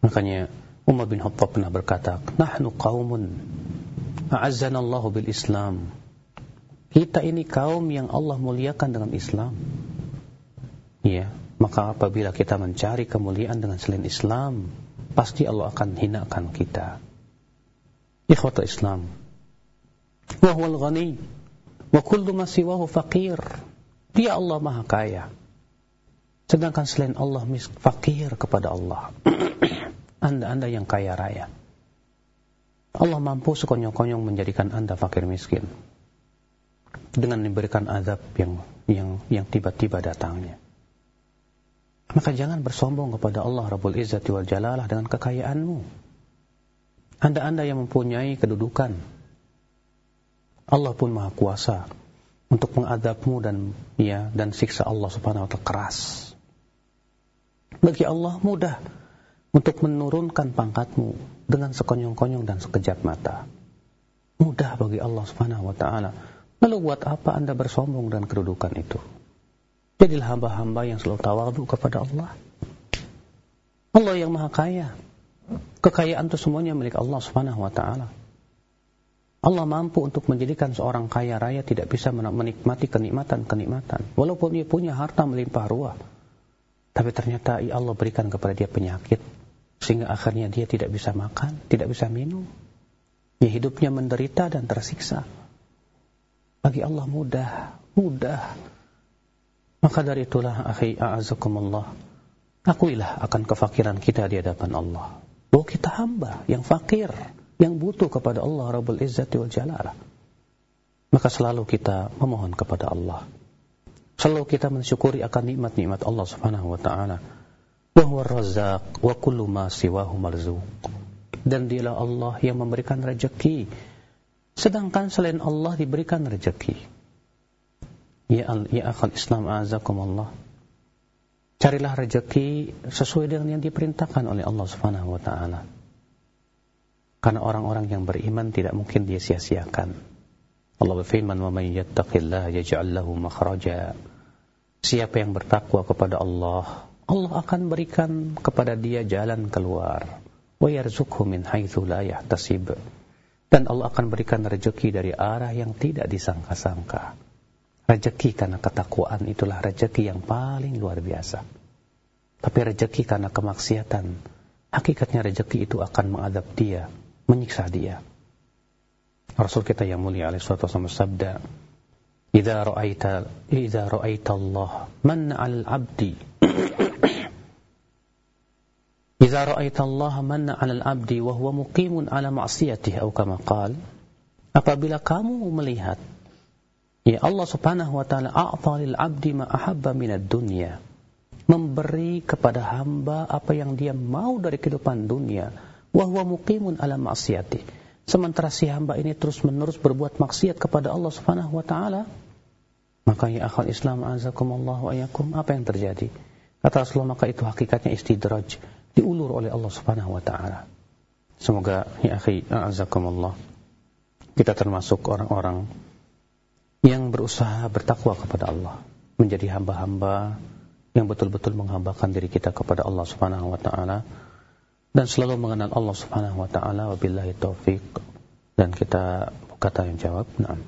Makanya Umar bin Khattab pernah berkata, "Nahnu qaumun a'azzana Allah bil Islam." Kita ini kaum yang Allah muliakan dengan Islam. Ya, maka apabila kita mencari kemuliaan dengan selain Islam, pasti Allah akan hinakan kita. Ikhwata Islam. Wa huwal ghani wa kullu ma siwahu faqir. Dia Allah Maha Kaya. Sedangkan selain Allah fakir kepada Allah. Anda-anda yang kaya raya. Allah mampu sekonyong-konyong menjadikan Anda fakir miskin. Dengan memberikan azab yang yang yang tiba-tiba datangnya. Maka jangan bersombong kepada Allah Rabbul Izzati wal Jalalah dengan kekayaanmu. Anda-anda yang mempunyai kedudukan. Allah pun Maha Kuasa untuk mengadabmu dan ya dan siksa Allah Subhanahu wa taala keras. Bagi Allah mudah untuk menurunkan pangkatmu dengan sekonyong-konyong dan sekejap mata. Mudah bagi Allah Subhanahu wa taala. Lalu buat apa Anda bersombong dan kedudukan itu? Jadilah hamba-hamba yang selalu tawadu kepada Allah. Allah yang Maha Kaya. Kekayaan itu semuanya milik Allah Subhanahu wa taala. Allah mampu untuk menjadikan seorang kaya raya tidak bisa menikmati kenikmatan-kenikmatan walaupun dia punya harta melimpah ruah. Tapi ternyata Allah berikan kepada dia penyakit, sehingga akhirnya dia tidak bisa makan, tidak bisa minum. Ya hidupnya menderita dan tersiksa. Bagi Allah mudah, mudah. Maka dari itulah akhi a'azakumullah. Akuilah akan kefakiran kita di hadapan Allah. Bahwa kita hamba yang fakir, yang butuh kepada Allah Rabbul Izzati wal. Maka selalu kita memohon kepada Allah. Selalu kita mensyukuri akan nikmat-nikmat Allah Subhanahu wa taala wa huwa wa kullu ma siwahu marzuq. Dan dialah Allah yang memberikan rezeki. Sedangkan selain Allah diberikan rezeki. Ya, ya akal Islam azakumullah. Carilah rezeki sesuai dengan yang diperintahkan oleh Allah Subhanahu wa taala. Karena orang-orang yang beriman tidak mungkin dia sia-siakan. Allah berfirman, "Wa may yattaqillaha yaj'al lahu makhraja." Siapa yang bertakwa kepada Allah, Allah akan berikan kepada dia jalan keluar. Wa yarzuqhu min la. Dan Allah akan berikan rezeki dari arah yang tidak disangka-sangka. Rezeki karena ketakwaan itulah rezeki yang paling luar biasa. Tapi rezeki karena kemaksiatan, hakikatnya rezeki itu akan mengadab dia, menyiksa dia. Rasul kita yang mulia alaihi salatu wasallam sabda, "Idza ra'aita idza ra'aita Allah man 'al 'abdi إذا رأيت الله من على العبد وهو مقيم على معصيته أو كما قال apabila kamu melihat ya Allah Subhanahu wa taala a'ta lil 'abdi ma ahabba minad dunya memberi kepada hamba apa yang dia mau dari kehidupan dunia wa huwa muqimun ala ma'siyati sementara si hamba ini terus-menerus berbuat maksiat kepada Allah Subhanahu wa taala maka ya akhal Islam azakumullah wa ayakum apa yang terjadi kata Rasulullah maka itu hakikatnya istidraj diulur oleh Allah Subhanahu wa taala. Semoga ya akhi azakumullah kita termasuk orang-orang yang berusaha bertakwa kepada Allah, menjadi hamba-hamba yang betul-betul menghambakan diri kita kepada Allah Subhanahu wa taala dan selalu mengenal Allah Subhanahu wa taala. Wabillahi taufik dan kita kata yang jawab. Nah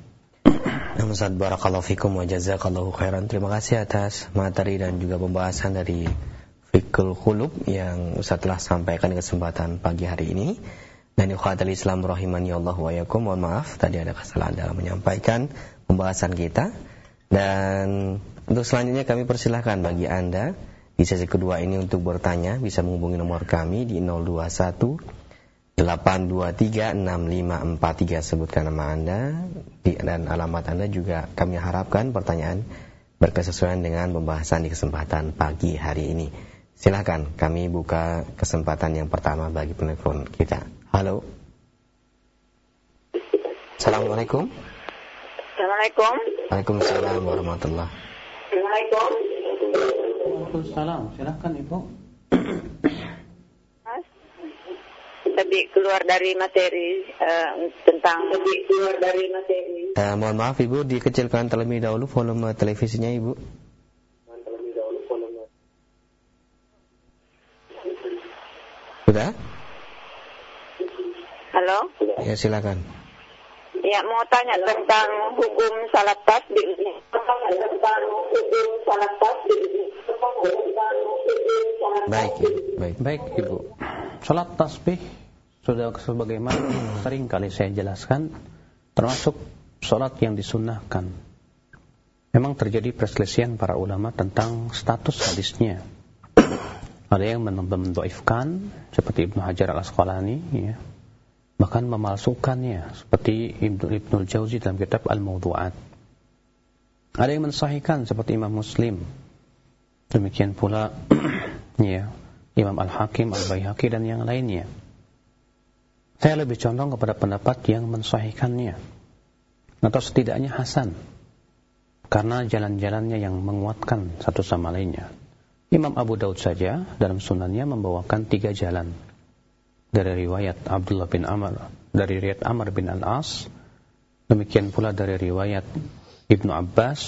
Ustaz. Barakallahu fikum wa jazakallahu khairan. Terima kasih atas materi dan juga pembahasan dari Fikul Khulub yang Ustaz telah sampaikan di kesempatan pagi hari ini. Dan ikhwatul Islam rahimani Allah wa yakum mohon maaf tadi ada kesalahan dalam menyampaikan pembahasan kita. Dan untuk selanjutnya kami persilahkan bagi Anda di sesi kedua ini untuk bertanya bisa menghubungi nomor kami di 021 823 6543 sebutkan nama Anda dan alamat Anda juga kami harapkan pertanyaan berkesesuaian dengan pembahasan di kesempatan pagi hari ini. Silahkan kami buka kesempatan yang pertama bagi penelpon kita. Halo. Assalamualaikum. Assalamualaikum. Waalaikumsalam warahmatullahi. Assalamualaikum. Waalaikumsalam. Silahkan Ibu. Mas, keluar dari materi uh, tentang tadi keluar dari materi. Uh, mohon maaf Ibu, dikecilkan terlebih dahulu volume televisinya Ibu. Sudah? Halo? Ya silakan. Ya mau tanya tentang hukum salat tasbih. Tentang hukum salat tasbih. Baik, baik. Baik, Ibu. Salat tasbih sudah sebagaimana sering kali saya jelaskan termasuk salat yang disunnahkan. Memang terjadi perselisihan para ulama tentang status hadisnya. Ada yang mendoifkan seperti Ibnu Hajar al-Asqalani ya, bahkan memalsukannya seperti Ibnu Ibnu Jauzi dalam kitab Al-Mawdu'at. Ada yang mensahihkan seperti Imam Muslim. Demikian pula ya, Imam Al-Hakim, Al-Baihaqi dan yang lainnya. Saya lebih condong kepada pendapat yang mensahihkannya atau setidaknya hasan karena jalan-jalannya yang menguatkan satu sama lainnya. Imam Abu Daud saja dalam sunannya membawakan tiga jalan dari riwayat Abdullah bin Amr dari riwayat Amr bin Al-As demikian pula dari riwayat Ibnu Abbas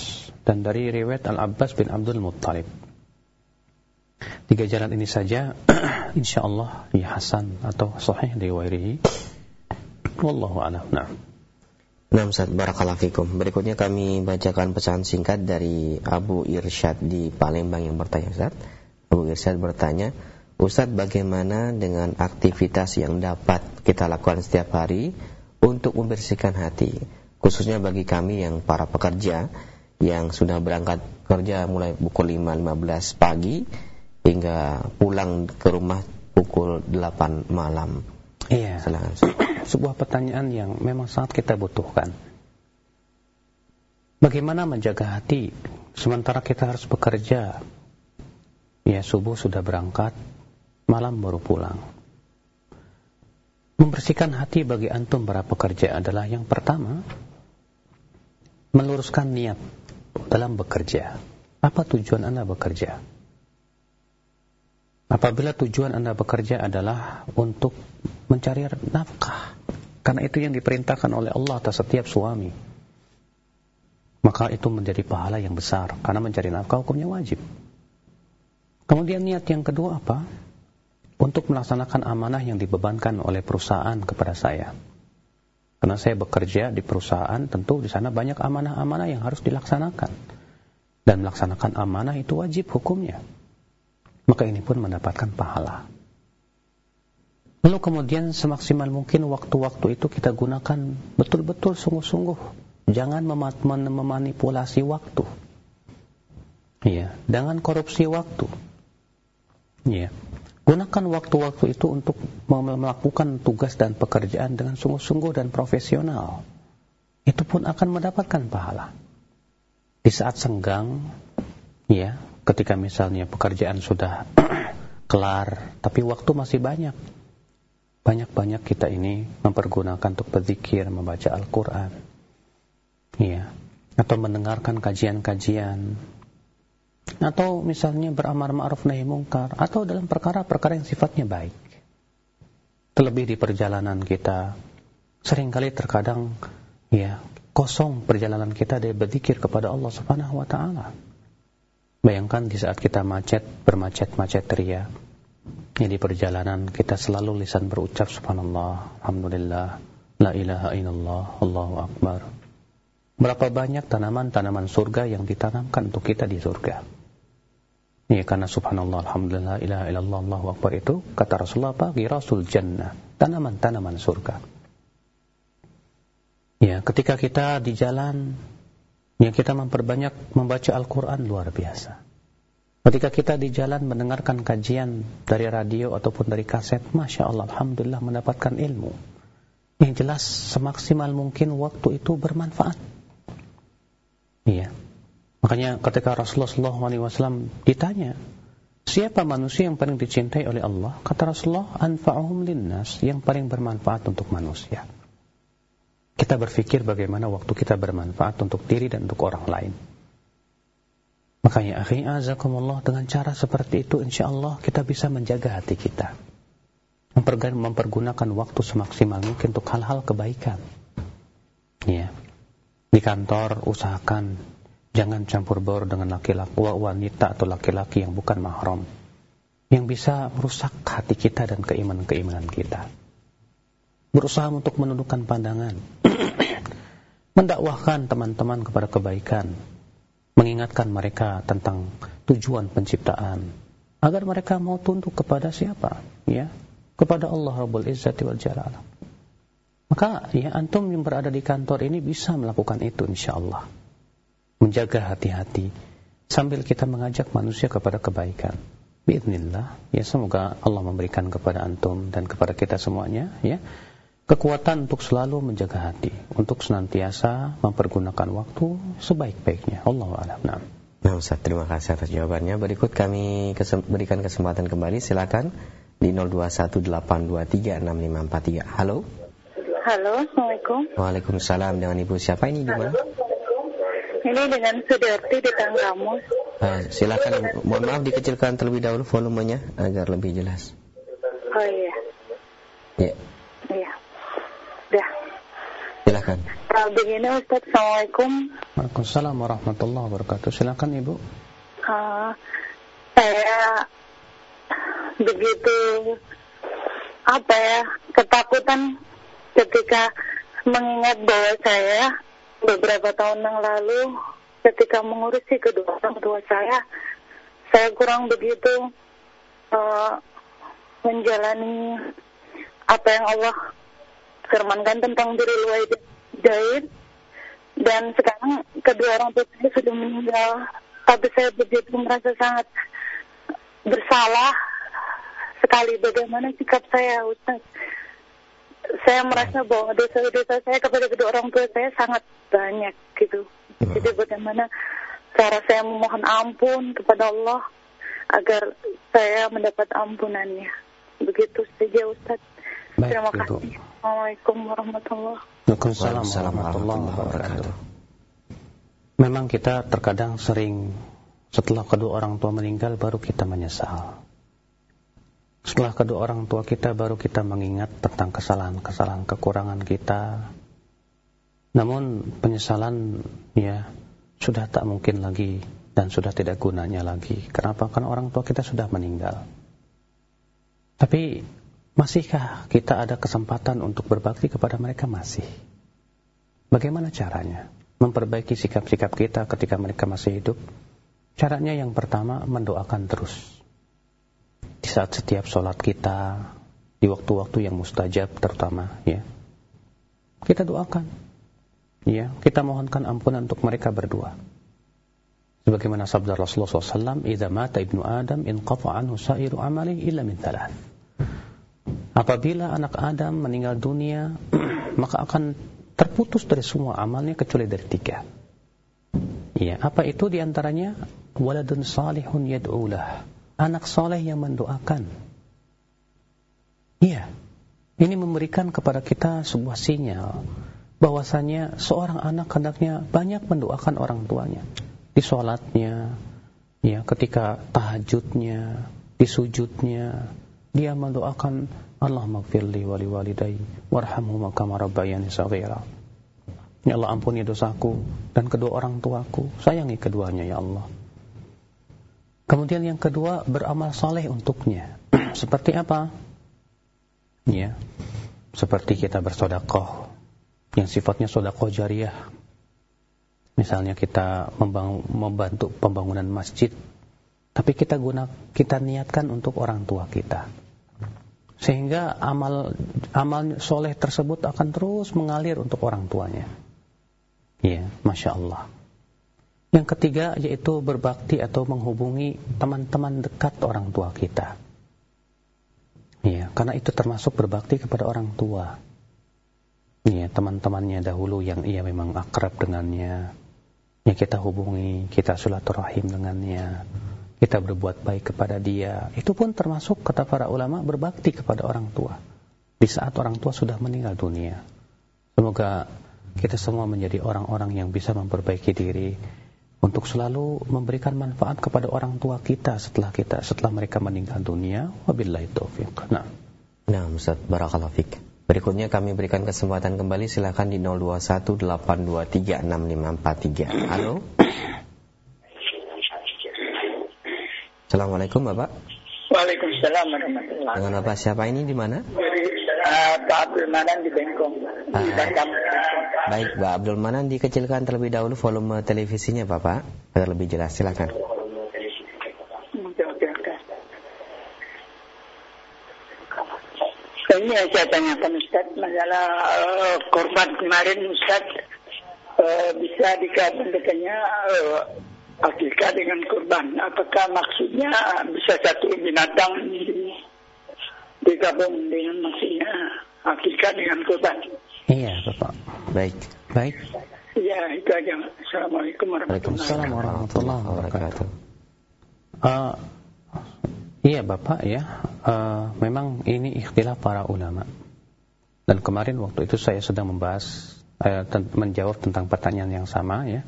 dan dari riwayat Al-Abbas bin Abdul Muttalib. Tiga jalan ini saja insyaallah ya hasan atau sahih riwayat wallahu a'lam. Nah. Nah Ustaz, Fikum. Berikutnya kami bacakan pesan singkat dari Abu Irsyad di Palembang yang bertanya Ustaz. Abu Irsyad bertanya Ustadz bagaimana dengan aktivitas yang dapat kita lakukan setiap hari untuk membersihkan hati? Khususnya bagi kami yang para pekerja yang sudah berangkat kerja mulai pukul 5.15 pagi hingga pulang ke rumah pukul 8 malam. Iya. Silakan. Sebuah pertanyaan yang memang sangat kita butuhkan. Bagaimana menjaga hati sementara kita harus bekerja? Ya subuh sudah berangkat malam baru pulang. Membersihkan hati bagi antum para pekerja adalah yang pertama, meluruskan niat dalam bekerja. Apa tujuan Anda bekerja? Apabila tujuan Anda bekerja adalah untuk mencari nafkah, karena itu yang diperintahkan oleh Allah atas setiap suami, maka itu menjadi pahala yang besar, karena mencari nafkah hukumnya wajib. Kemudian niat yang kedua apa? Untuk melaksanakan amanah yang dibebankan oleh perusahaan kepada saya. Karena saya bekerja di perusahaan, tentu di sana banyak amanah-amanah yang harus dilaksanakan. Dan melaksanakan amanah itu wajib hukumnya. Maka ini pun mendapatkan pahala. Lalu kemudian semaksimal mungkin waktu-waktu itu kita gunakan betul-betul sungguh-sungguh. Jangan memanipulasi waktu. Iya, jangan korupsi waktu. Iya. Gunakan waktu-waktu itu untuk melakukan tugas dan pekerjaan dengan sungguh-sungguh dan profesional. Itu pun akan mendapatkan pahala. Di saat senggang, ya, ketika misalnya pekerjaan sudah kelar, tapi waktu masih banyak. Banyak-banyak kita ini mempergunakan untuk berzikir, membaca Al-Quran. Ya, atau mendengarkan kajian-kajian atau misalnya beramar ma'ruf nahi mungkar atau dalam perkara-perkara yang sifatnya baik. Terlebih di perjalanan kita sering kali terkadang ya kosong perjalanan kita dari berzikir kepada Allah Subhanahu wa taala. Bayangkan di saat kita macet, bermacet-macet ria. Ya di perjalanan kita selalu lisan berucap subhanallah, alhamdulillah, la ilaha illallah, Allahu akbar. Berapa banyak tanaman-tanaman surga yang ditanamkan untuk kita di surga. Ya karena subhanallah, alhamdulillah, ilaha illallah, Allahu akbar itu kata Rasulullah apa? Girasul jannah, tanaman-tanaman surga. Ya, ketika kita di jalan ya kita memperbanyak membaca Al-Qur'an luar biasa. Ketika kita di jalan mendengarkan kajian dari radio ataupun dari kaset, Masya Allah, Alhamdulillah mendapatkan ilmu. Yang jelas semaksimal mungkin waktu itu bermanfaat. Iya. Makanya ketika Rasulullah SAW ditanya, siapa manusia yang paling dicintai oleh Allah? Kata Rasulullah, anfa'uhum linnas, yang paling bermanfaat untuk manusia. Kita berpikir bagaimana waktu kita bermanfaat untuk diri dan untuk orang lain. Makanya akhi azakumullah dengan cara seperti itu insya Allah kita bisa menjaga hati kita. Mempergunakan waktu semaksimal mungkin untuk hal-hal kebaikan. Ya. Di kantor usahakan jangan campur baur dengan laki-laki wanita atau laki-laki yang bukan mahram. Yang bisa merusak hati kita dan keimanan-keimanan kita. Berusaha untuk menundukkan pandangan. Mendakwahkan teman-teman kepada kebaikan mengingatkan mereka tentang tujuan penciptaan agar mereka mau tunduk kepada siapa ya kepada Allah Rabbul Izzati wal Jalal maka ya antum yang berada di kantor ini bisa melakukan itu insyaallah menjaga hati-hati sambil kita mengajak manusia kepada kebaikan Bismillah ya semoga Allah memberikan kepada antum dan kepada kita semuanya ya kekuatan untuk selalu menjaga hati, untuk senantiasa mempergunakan waktu sebaik-baiknya. Allah a'lam. Nah, Ustaz, terima kasih atas jawabannya. Berikut kami kesem berikan kesempatan kembali. Silakan di 0218236543. Halo. Halo, Assalamualaikum. Waalaikumsalam. Dengan Ibu siapa ini mana? Ini dengan Sudarti di Tanggamus. Uh, silakan. Mohon maaf dikecilkan terlebih dahulu volumenya agar lebih jelas. Oh iya. Ya. Iya. Dah. Silakan. Begini Ustaz, Assalamualaikum. Waalaikumsalam warahmatullahi wabarakatuh. Silakan Ibu. Uh, saya begitu apa ya ketakutan ketika mengingat bahwa saya beberapa tahun yang lalu ketika mengurusi kedua orang tua saya saya kurang begitu uh, menjalani apa yang Allah firmankan tentang diri walidain dan sekarang kedua orang tua saya sudah meninggal tapi saya begitu merasa sangat bersalah sekali. Bagaimana sikap saya Ustaz saya merasa bahwa dosa-dosa saya kepada kedua orang tua saya sangat banyak gitu. Jadi bagaimana cara saya memohon ampun kepada Allah agar saya mendapat ampunannya. Begitu saja Ustaz. Baik, terima kasih. Assalamualaikum warahmatullahi Waalaikumsalam warahmatullahi wabarakatuh. Memang kita terkadang sering setelah kedua orang tua meninggal baru kita menyesal. Setelah kedua orang tua kita baru kita mengingat tentang kesalahan-kesalahan kekurangan kita. Namun penyesalan ya sudah tak mungkin lagi dan sudah tidak gunanya lagi. Kenapa? Karena orang tua kita sudah meninggal. Tapi masihkah kita ada kesempatan untuk berbakti kepada mereka? Masih. Bagaimana caranya? Memperbaiki sikap-sikap kita ketika mereka masih hidup. Caranya yang pertama mendoakan terus. Di saat setiap sholat kita, di waktu-waktu yang mustajab terutama, ya. Kita doakan. Ya, kita mohonkan ampunan untuk mereka berdua. Sebagaimana sabda Rasulullah SAW, "Idza mata ibnu Adam inqata anhu sa'iru amali illa min thalath." Apabila anak Adam meninggal dunia, maka akan terputus dari semua amalnya kecuali dari tiga. Ya, apa itu di antaranya? Waladun salihun yad'ulah. Anak soleh yang mendoakan. Iya, ini memberikan kepada kita sebuah sinyal bahwasanya seorang anak hendaknya banyak mendoakan orang tuanya di sholatnya, ya ketika tahajudnya, di sujudnya, dia mendoakan Allah maghfirli wali walidai warhamhuma kama rabbayani. Ya Allah ampuni dosaku dan kedua orang tuaku, sayangi keduanya ya Allah. Kemudian yang kedua beramal saleh untuknya. Seperti apa? Ya, seperti kita bersodakoh yang sifatnya sodakoh jariah. Misalnya kita membantu pembangunan masjid, tapi kita guna kita niatkan untuk orang tua kita. Sehingga amal amal soleh tersebut akan terus mengalir untuk orang tuanya. Ya, masya Allah. Yang ketiga yaitu berbakti atau menghubungi teman-teman dekat orang tua kita. Ya, karena itu termasuk berbakti kepada orang tua. Ya, teman-temannya dahulu yang ia memang akrab dengannya, ya kita hubungi, kita silaturahim dengannya, kita berbuat baik kepada dia. Itu pun termasuk kata para ulama berbakti kepada orang tua di saat orang tua sudah meninggal dunia. Semoga kita semua menjadi orang-orang yang bisa memperbaiki diri untuk selalu memberikan manfaat kepada orang tua kita setelah kita setelah mereka meninggal dunia. Wabillahi taufiq. Nah. Nah, Ustaz Barakallahu Fik. Berikutnya kami berikan kesempatan kembali silakan di 0218236543. Halo. Assalamualaikum Bapak. Waalaikumsalam warahmatullahi Dengan Bapak siapa ini di mana? Uh, Pak Abdul Manan di Bengkong. Di Ah. Batam. Baik, Pak Abdul Manan dikecilkan terlebih dahulu volume televisinya Bapak agar lebih jelas. Silakan. Oke. Ini yang saya tanyakan Ustaz masalah eh, korban kemarin Ustaz eh, bisa dikatakannya uh, akikah dengan korban. Apakah maksudnya bisa satu binatang di- digabung dengan maksudnya akikah dengan korban? Iya, Bapak. Baik. Baik. Ya, itu aja. Assalamualaikum warahmatullahi warahmatullahi wabarakatuh. Uh, iya Bapak ya, uh, memang ini ikhtilaf para ulama. Dan kemarin waktu itu saya sedang membahas, uh, ten- menjawab tentang pertanyaan yang sama ya.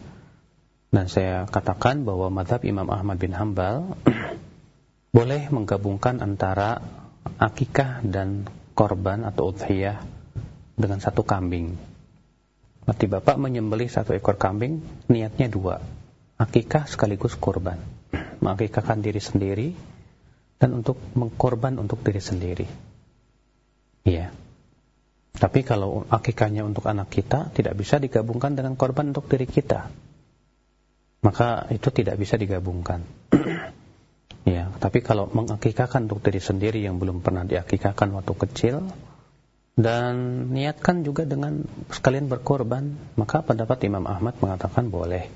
Dan saya katakan bahwa madhab Imam Ahmad bin Hambal boleh menggabungkan antara akikah dan korban atau udhiyah dengan satu kambing. Berarti Bapak menyembelih satu ekor kambing, niatnya dua. Akikah sekaligus korban. Mengakikahkan diri sendiri dan untuk mengkorban untuk diri sendiri. Iya. Tapi kalau akikahnya untuk anak kita tidak bisa digabungkan dengan korban untuk diri kita. Maka itu tidak bisa digabungkan. ya, tapi kalau mengakikahkan untuk diri sendiri yang belum pernah diakikahkan waktu kecil dan niatkan juga dengan sekalian berkorban, maka pendapat Imam Ahmad mengatakan boleh.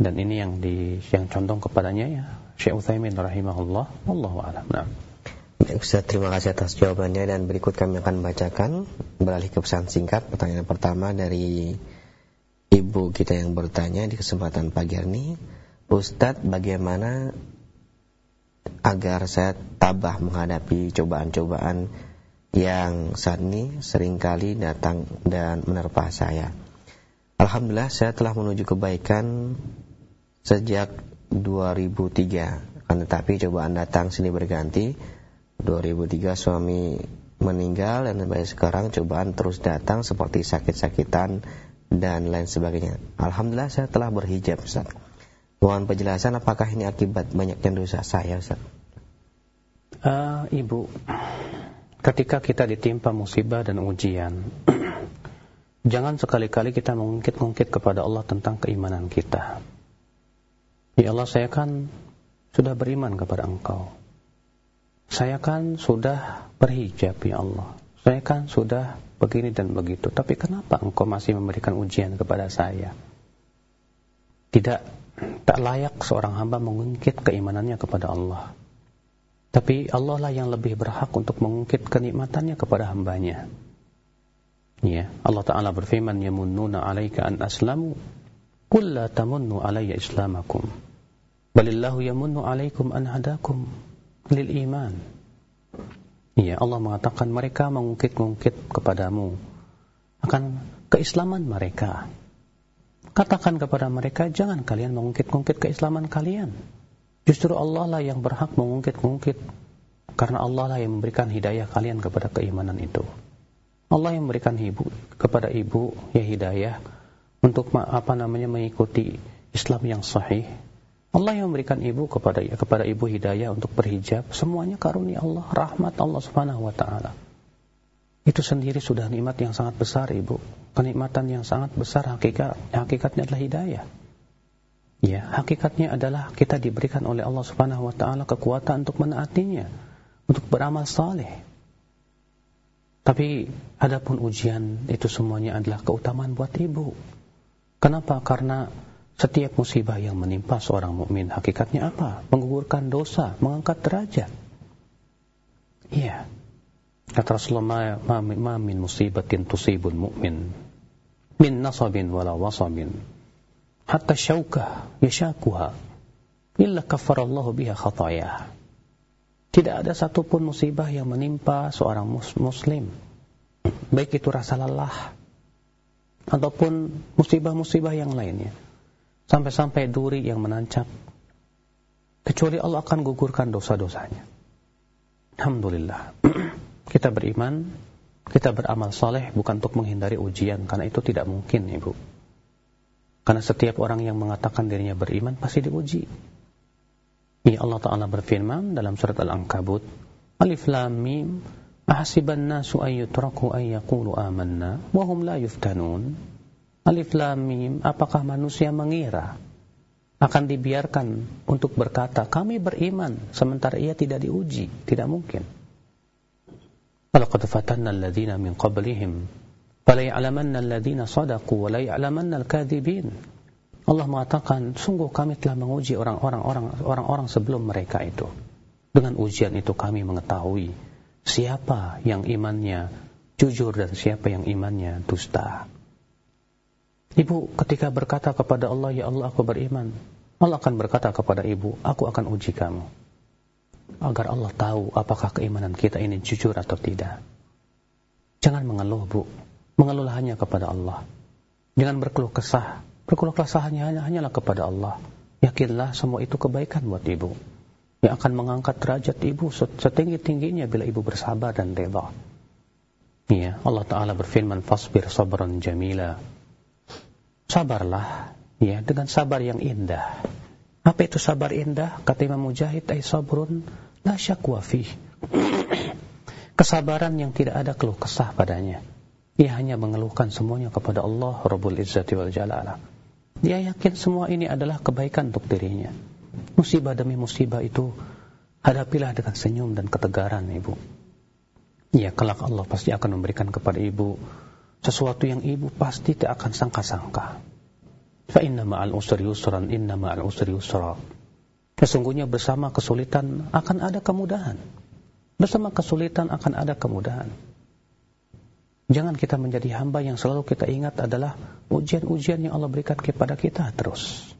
Dan ini yang di yang condong kepadanya ya Syekh Utsaimin rahimahullah, wallahu a'lam. Nah. Baik, Ustaz, terima kasih atas jawabannya dan berikut kami akan bacakan beralih ke pesan singkat. Pertanyaan pertama dari ibu kita yang bertanya di kesempatan pagi hari ini, Ustadz, bagaimana agar saya tabah menghadapi cobaan-cobaan yang saat ini sering kali datang dan menerpa saya. Alhamdulillah saya telah menuju kebaikan sejak 2003. Akan tetapi cobaan datang sini berganti. 2003 suami meninggal dan sampai sekarang cobaan terus datang seperti sakit-sakitan dan lain sebagainya. Alhamdulillah saya telah berhijab Ustaz. Mohon penjelasan apakah ini akibat banyaknya dosa saya Ustaz? Uh, ibu, ketika kita ditimpa musibah dan ujian, jangan sekali-kali kita mengungkit-ungkit kepada Allah tentang keimanan kita. Ya Allah, saya kan sudah beriman kepada Engkau. Saya kan sudah berhijab, ya Allah. Saya kan sudah begini dan begitu. Tapi kenapa Engkau masih memberikan ujian kepada saya? Tidak tak layak seorang hamba mengungkit keimanannya kepada Allah. Tapi Allah lah yang lebih berhak untuk mengungkit kenikmatannya kepada hambanya. Ya, Allah Ta'ala berfirman, Yamunnuna alaika an aslamu, Qul tamunnu islamakum. Balillahu yamunnu alaikum an hadakum lil iman. Ya, Allah mengatakan mereka mengungkit-ungkit kepadamu akan keislaman mereka. Katakan kepada mereka, jangan kalian mengungkit-ungkit keislaman kalian. Justru Allah lah yang berhak mengungkit-ungkit karena Allah lah yang memberikan hidayah kalian kepada keimanan itu. Allah yang memberikan ibu kepada ibu ya hidayah untuk apa namanya mengikuti Islam yang sahih Allah yang memberikan ibu kepada kepada ibu hidayah untuk berhijab, semuanya karunia Allah, rahmat Allah Subhanahu wa taala. Itu sendiri sudah nikmat yang sangat besar, Ibu. Kenikmatan yang sangat besar hakikat hakikatnya adalah hidayah. Ya, hakikatnya adalah kita diberikan oleh Allah Subhanahu wa taala kekuatan untuk menaatinya, untuk beramal saleh. Tapi adapun ujian itu semuanya adalah keutamaan buat ibu. Kenapa? Karena setiap musibah yang menimpa seorang mukmin hakikatnya apa? Menggugurkan dosa, mengangkat derajat. Iya. Kata Rasulullah, ma, ma min musibatin tusibun mu'min. Min nasabin wala wasabin. Hatta syaukah yashakuha. Illa kafarallahu biha khatayah. Tidak ada satupun musibah yang menimpa seorang muslim. Baik itu rasa lelah ataupun musibah-musibah yang lainnya. Sampai-sampai duri yang menancap. Kecuali Allah akan gugurkan dosa-dosanya. Alhamdulillah kita beriman kita beramal soleh bukan untuk menghindari ujian karena itu tidak mungkin ibu karena setiap orang yang mengatakan dirinya beriman pasti diuji ini Allah Ta'ala berfirman dalam surat Al-Ankabut Alif Lam Mim Ahasiban nasu ayyutraku ayyakulu amanna Wahum la yuftanun Alif Lam Mim, apakah manusia mengira akan dibiarkan untuk berkata kami beriman sementara ia tidak diuji? Tidak mungkin. Min qablihim fala ya'lamanna alladziina sadaqu wa la ya'lamanna al-kadzibin. Allah mengatakan, sungguh kami telah menguji orang-orang orang-orang sebelum mereka itu. Dengan ujian itu kami mengetahui siapa yang imannya jujur dan siapa yang imannya dusta. Ibu ketika berkata kepada Allah, Ya Allah aku beriman. Allah akan berkata kepada ibu, aku akan uji kamu. Agar Allah tahu apakah keimanan kita ini jujur atau tidak. Jangan mengeluh bu. Mengeluhlah hanya kepada Allah. Jangan berkeluh kesah. Berkeluh kesah hanya, hanya hanyalah kepada Allah. Yakinlah semua itu kebaikan buat ibu. Yang akan mengangkat derajat ibu setinggi-tingginya bila ibu bersabar dan reda. Ya, Allah Ta'ala berfirman, Fasbir sabran jamila sabarlah ya dengan sabar yang indah. Apa itu sabar indah? Kata Imam Mujahid, ay sabrun la syakwa. Kesabaran yang tidak ada keluh kesah padanya. Ia hanya mengeluhkan semuanya kepada Allah Rabbul Izzati wal Jalala. Dia yakin semua ini adalah kebaikan untuk dirinya. Musibah demi musibah itu hadapilah dengan senyum dan ketegaran, Ibu. Ya, kelak Allah pasti akan memberikan kepada Ibu sesuatu yang ibu pasti tidak akan sangka-sangka. Fa ma'al usri yusran, inna ma'al usri yusra. Sesungguhnya bersama kesulitan akan ada kemudahan. Bersama kesulitan akan ada kemudahan. Jangan kita menjadi hamba yang selalu kita ingat adalah ujian-ujian yang Allah berikan kepada kita terus.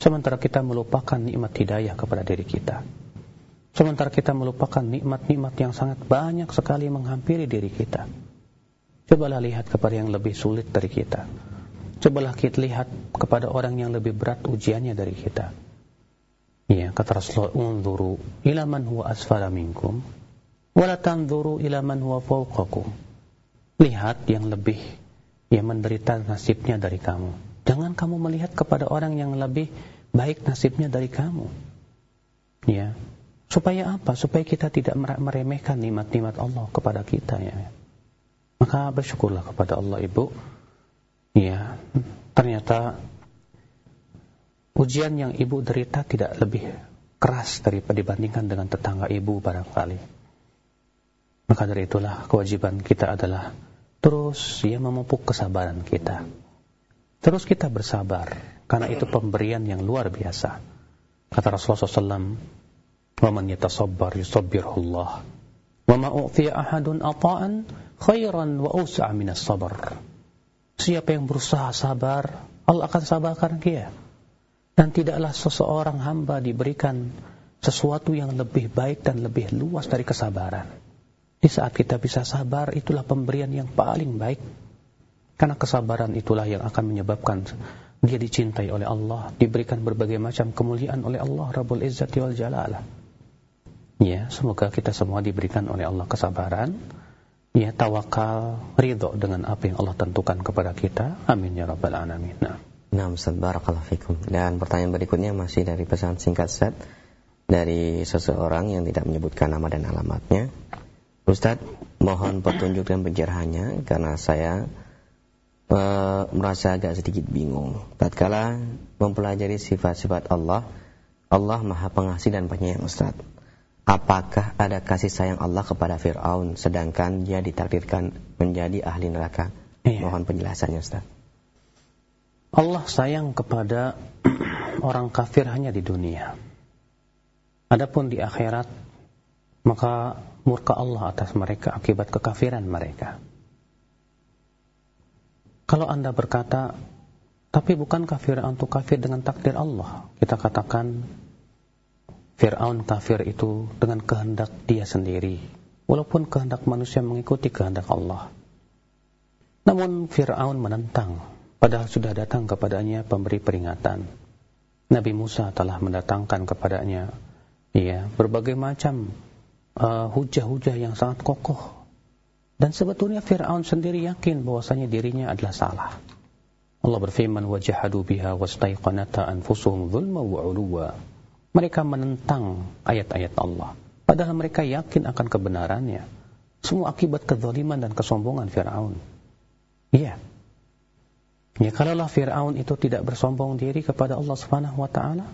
Sementara kita melupakan nikmat hidayah kepada diri kita. Sementara kita melupakan nikmat-nikmat yang sangat banyak sekali menghampiri diri kita Cobalah lihat kepada yang lebih sulit dari kita. Cobalah kita lihat kepada orang yang lebih berat ujiannya dari kita. Ya, kata Rasulullah, "Unzuru ila man huwa asfala minkum wa tanzuru ila man huwa fawqakum." Lihat yang lebih yang menderita nasibnya dari kamu. Jangan kamu melihat kepada orang yang lebih baik nasibnya dari kamu. Ya. Supaya apa? Supaya kita tidak meremehkan nikmat-nikmat Allah kepada kita ya. Maka bersyukurlah kepada Allah Ibu. Ya, ternyata ujian yang Ibu derita tidak lebih keras daripada dibandingkan dengan tetangga Ibu barangkali. Maka dari itulah kewajiban kita adalah terus ya memupuk kesabaran kita. Terus kita bersabar karena itu pemberian yang luar biasa. Kata Rasulullah SAW, "Wa man yatasabbar yusabbirullah." Wa ma u'tiya ahadun ata'an khairan wa usa'a minas sabar. Siapa yang berusaha sabar, Allah akan sabarkan dia. Dan tidaklah seseorang hamba diberikan sesuatu yang lebih baik dan lebih luas dari kesabaran. Di saat kita bisa sabar, itulah pemberian yang paling baik. Karena kesabaran itulah yang akan menyebabkan dia dicintai oleh Allah, diberikan berbagai macam kemuliaan oleh Allah Rabbul Izzati wal Jalalah. Ya, semoga kita semua diberikan oleh Allah kesabaran ya tawakal, ridho dengan apa yang Allah tentukan kepada kita. Amin ya rabbal alamin. Nah. Nah, Ustaz Fikum. Dan pertanyaan berikutnya masih dari pesan singkat Ustaz dari seseorang yang tidak menyebutkan nama dan alamatnya. Ustaz, mohon petunjuk dan pencerahannya karena saya e, merasa agak sedikit bingung. Tatkala mempelajari sifat-sifat Allah, Allah Maha Pengasih dan Penyayang Ustaz. Apakah ada kasih sayang Allah kepada Fir'aun sedangkan dia ditakdirkan menjadi ahli neraka? Iya. Mohon penjelasannya Ustaz. Allah sayang kepada orang kafir hanya di dunia. Adapun di akhirat, maka murka Allah atas mereka akibat kekafiran mereka. Kalau Anda berkata, tapi bukan kafir untuk kafir dengan takdir Allah? Kita katakan, Fir'aun kafir itu dengan kehendak dia sendiri, walaupun kehendak manusia mengikuti kehendak Allah. Namun Fir'aun menentang Padahal sudah datang kepadanya pemberi peringatan. Nabi Musa telah mendatangkan kepadanya ya, berbagai macam uh, hujah-hujah yang sangat kokoh. Dan sebetulnya Fir'aun sendiri yakin bahwasanya dirinya adalah salah. Allah berfirman, وَجَحَدُوا بِهَا وَاسْتَيْقَنَتَا أَنفُسُهُمْ ظُلْمًا وَعُلُوًا mereka menentang ayat-ayat Allah. Padahal mereka yakin akan kebenarannya. Semua akibat kezaliman dan kesombongan Fir'aun. Iya. Ya kalaulah Fir'aun itu tidak bersombong diri kepada Allah Subhanahu wa taala,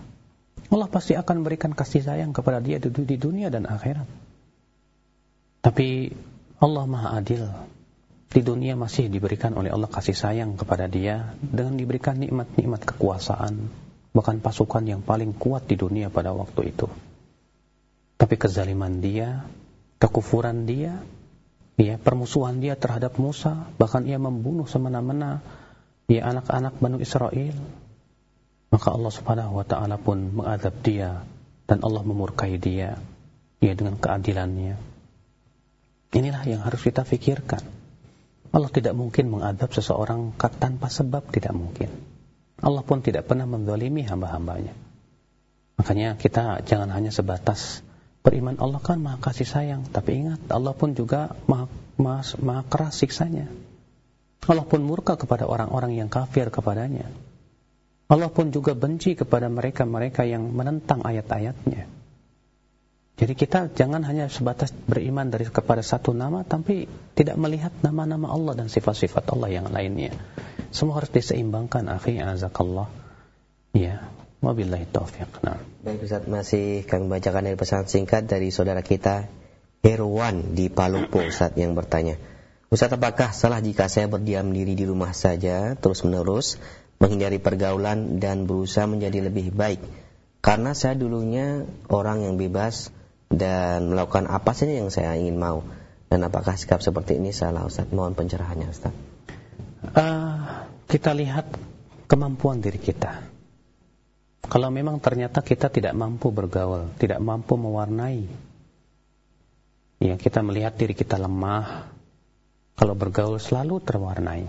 Allah pasti akan berikan kasih sayang kepada dia di dunia dan akhirat. Tapi Allah Maha Adil. Di dunia masih diberikan oleh Allah kasih sayang kepada dia dengan diberikan nikmat-nikmat kekuasaan, bahkan pasukan yang paling kuat di dunia pada waktu itu. Tapi kezaliman dia, kekufuran dia, ya permusuhan dia terhadap Musa, bahkan ia membunuh semena-mena ya anak-anak Banu Israel. Maka Allah Subhanahu wa taala pun mengadab dia dan Allah memurkai dia ya dengan keadilannya. Inilah yang harus kita fikirkan Allah tidak mungkin mengadab seseorang tanpa sebab tidak mungkin Allah pun tidak pernah menzalimi hamba-hambanya makanya kita jangan hanya sebatas beriman Allah kan maha kasih sayang tapi ingat Allah pun juga maha, maha, maha keras siksanya Allah pun murka kepada orang-orang yang kafir kepadanya. Allah pun juga benci kepada mereka-mereka yang menentang ayat-ayatnya. Jadi kita jangan hanya sebatas beriman dari kepada satu nama, tapi tidak melihat nama-nama Allah dan sifat-sifat Allah yang lainnya. Semua harus diseimbangkan, akhi azakallah. Ya, wabillahi taufiq. Nah. Baik Ustaz, masih kami bacakan dari pesan singkat dari saudara kita, Herwan di Palupo, Ustaz yang bertanya. Ustaz apakah salah jika saya berdiam diri di rumah saja terus menerus menghindari pergaulan dan berusaha menjadi lebih baik karena saya dulunya orang yang bebas dan melakukan apa saja yang saya ingin mau dan apakah sikap seperti ini salah Ustaz mohon pencerahannya Ustaz uh, kita lihat kemampuan diri kita kalau memang ternyata kita tidak mampu bergaul tidak mampu mewarnai ya kita melihat diri kita lemah kalau bergaul selalu terwarnai.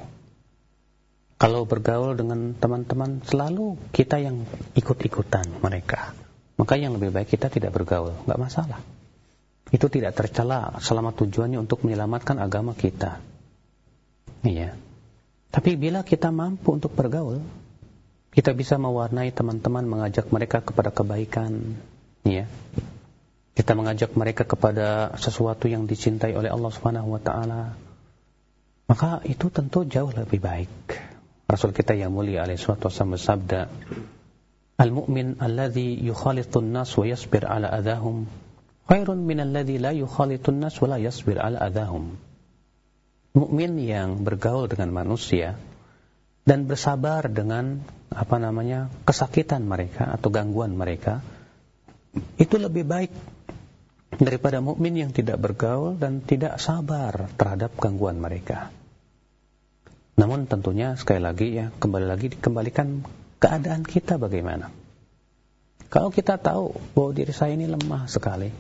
Kalau bergaul dengan teman-teman selalu kita yang ikut-ikutan mereka. Maka yang lebih baik kita tidak bergaul, nggak masalah. Itu tidak tercela selama tujuannya untuk menyelamatkan agama kita. Iya. Tapi bila kita mampu untuk bergaul, kita bisa mewarnai teman-teman, mengajak mereka kepada kebaikan, ya. Kita mengajak mereka kepada sesuatu yang dicintai oleh Allah Subhanahu wa taala maka itu tentu jauh lebih baik. Rasul kita yang mulia alaihi wasallam bersabda, "Al-mu'min alladhi yukhalitun nas wa yasbir ala adahum khairun min alladhi la yukhalitun nas wa la yasbir ala adahum." Mukmin yang bergaul dengan manusia dan bersabar dengan apa namanya kesakitan mereka atau gangguan mereka itu lebih baik daripada mukmin yang tidak bergaul dan tidak sabar terhadap gangguan mereka. Namun tentunya sekali lagi ya kembali lagi dikembalikan keadaan kita bagaimana. Kalau kita tahu bahwa diri saya ini lemah sekali,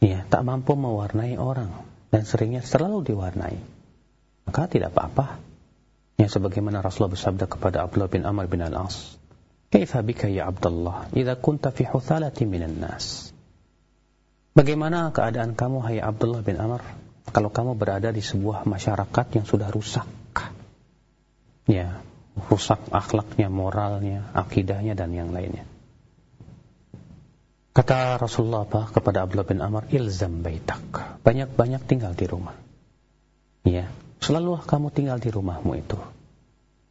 ya tak mampu mewarnai orang dan seringnya selalu diwarnai, maka tidak apa-apa. Ya sebagaimana Rasulullah bersabda kepada Abdullah bin Amr bin Al-As, "Kaifa bika ya Abdullah idza kunta fi huthalati minan nas?" Bagaimana keadaan kamu hai Abdullah bin Amr kalau kamu berada di sebuah masyarakat yang sudah rusak? Ya, rusak akhlaknya, moralnya, akidahnya dan yang lainnya. Kata Rasulullah apa kepada Abdullah bin Amr, ilzam baitak. Banyak-banyak tinggal di rumah. Ya, selalulah kamu tinggal di rumahmu itu.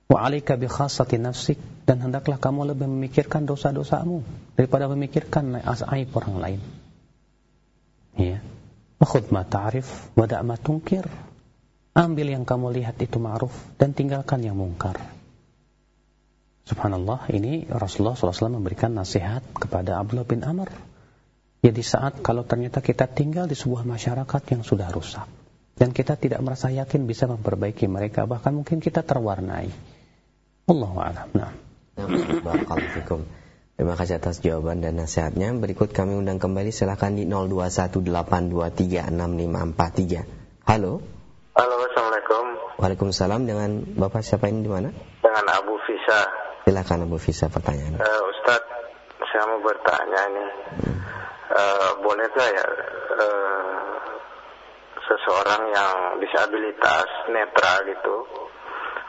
Wa alika bi khassati nafsik dan hendaklah kamu lebih memikirkan dosa-dosamu daripada memikirkan aib orang lain. Ya. Wa khudh ma ta'rif wa da' ma tunkir. Ambil yang kamu lihat itu ma'ruf dan tinggalkan yang mungkar. Subhanallah, ini Rasulullah SAW memberikan nasihat kepada Abdullah bin Amr. Jadi saat kalau ternyata kita tinggal di sebuah masyarakat yang sudah rusak. Dan kita tidak merasa yakin bisa memperbaiki mereka. Bahkan mungkin kita terwarnai. Allahu a'lam. Nah. Barakallahu Terima kasih atas jawaban dan nasihatnya. Berikut kami undang kembali silahkan di 0218236543. Halo. Halo, Assalamualaikum. Waalaikumsalam. Dengan Bapak siapa ini di mana? Dengan Abu Fisa. Silakan Abu Fisa pertanyaan. Uh, Ustadz, saya mau bertanya nih. Hmm. Uh, boleh nggak ya uh, seseorang yang disabilitas netral gitu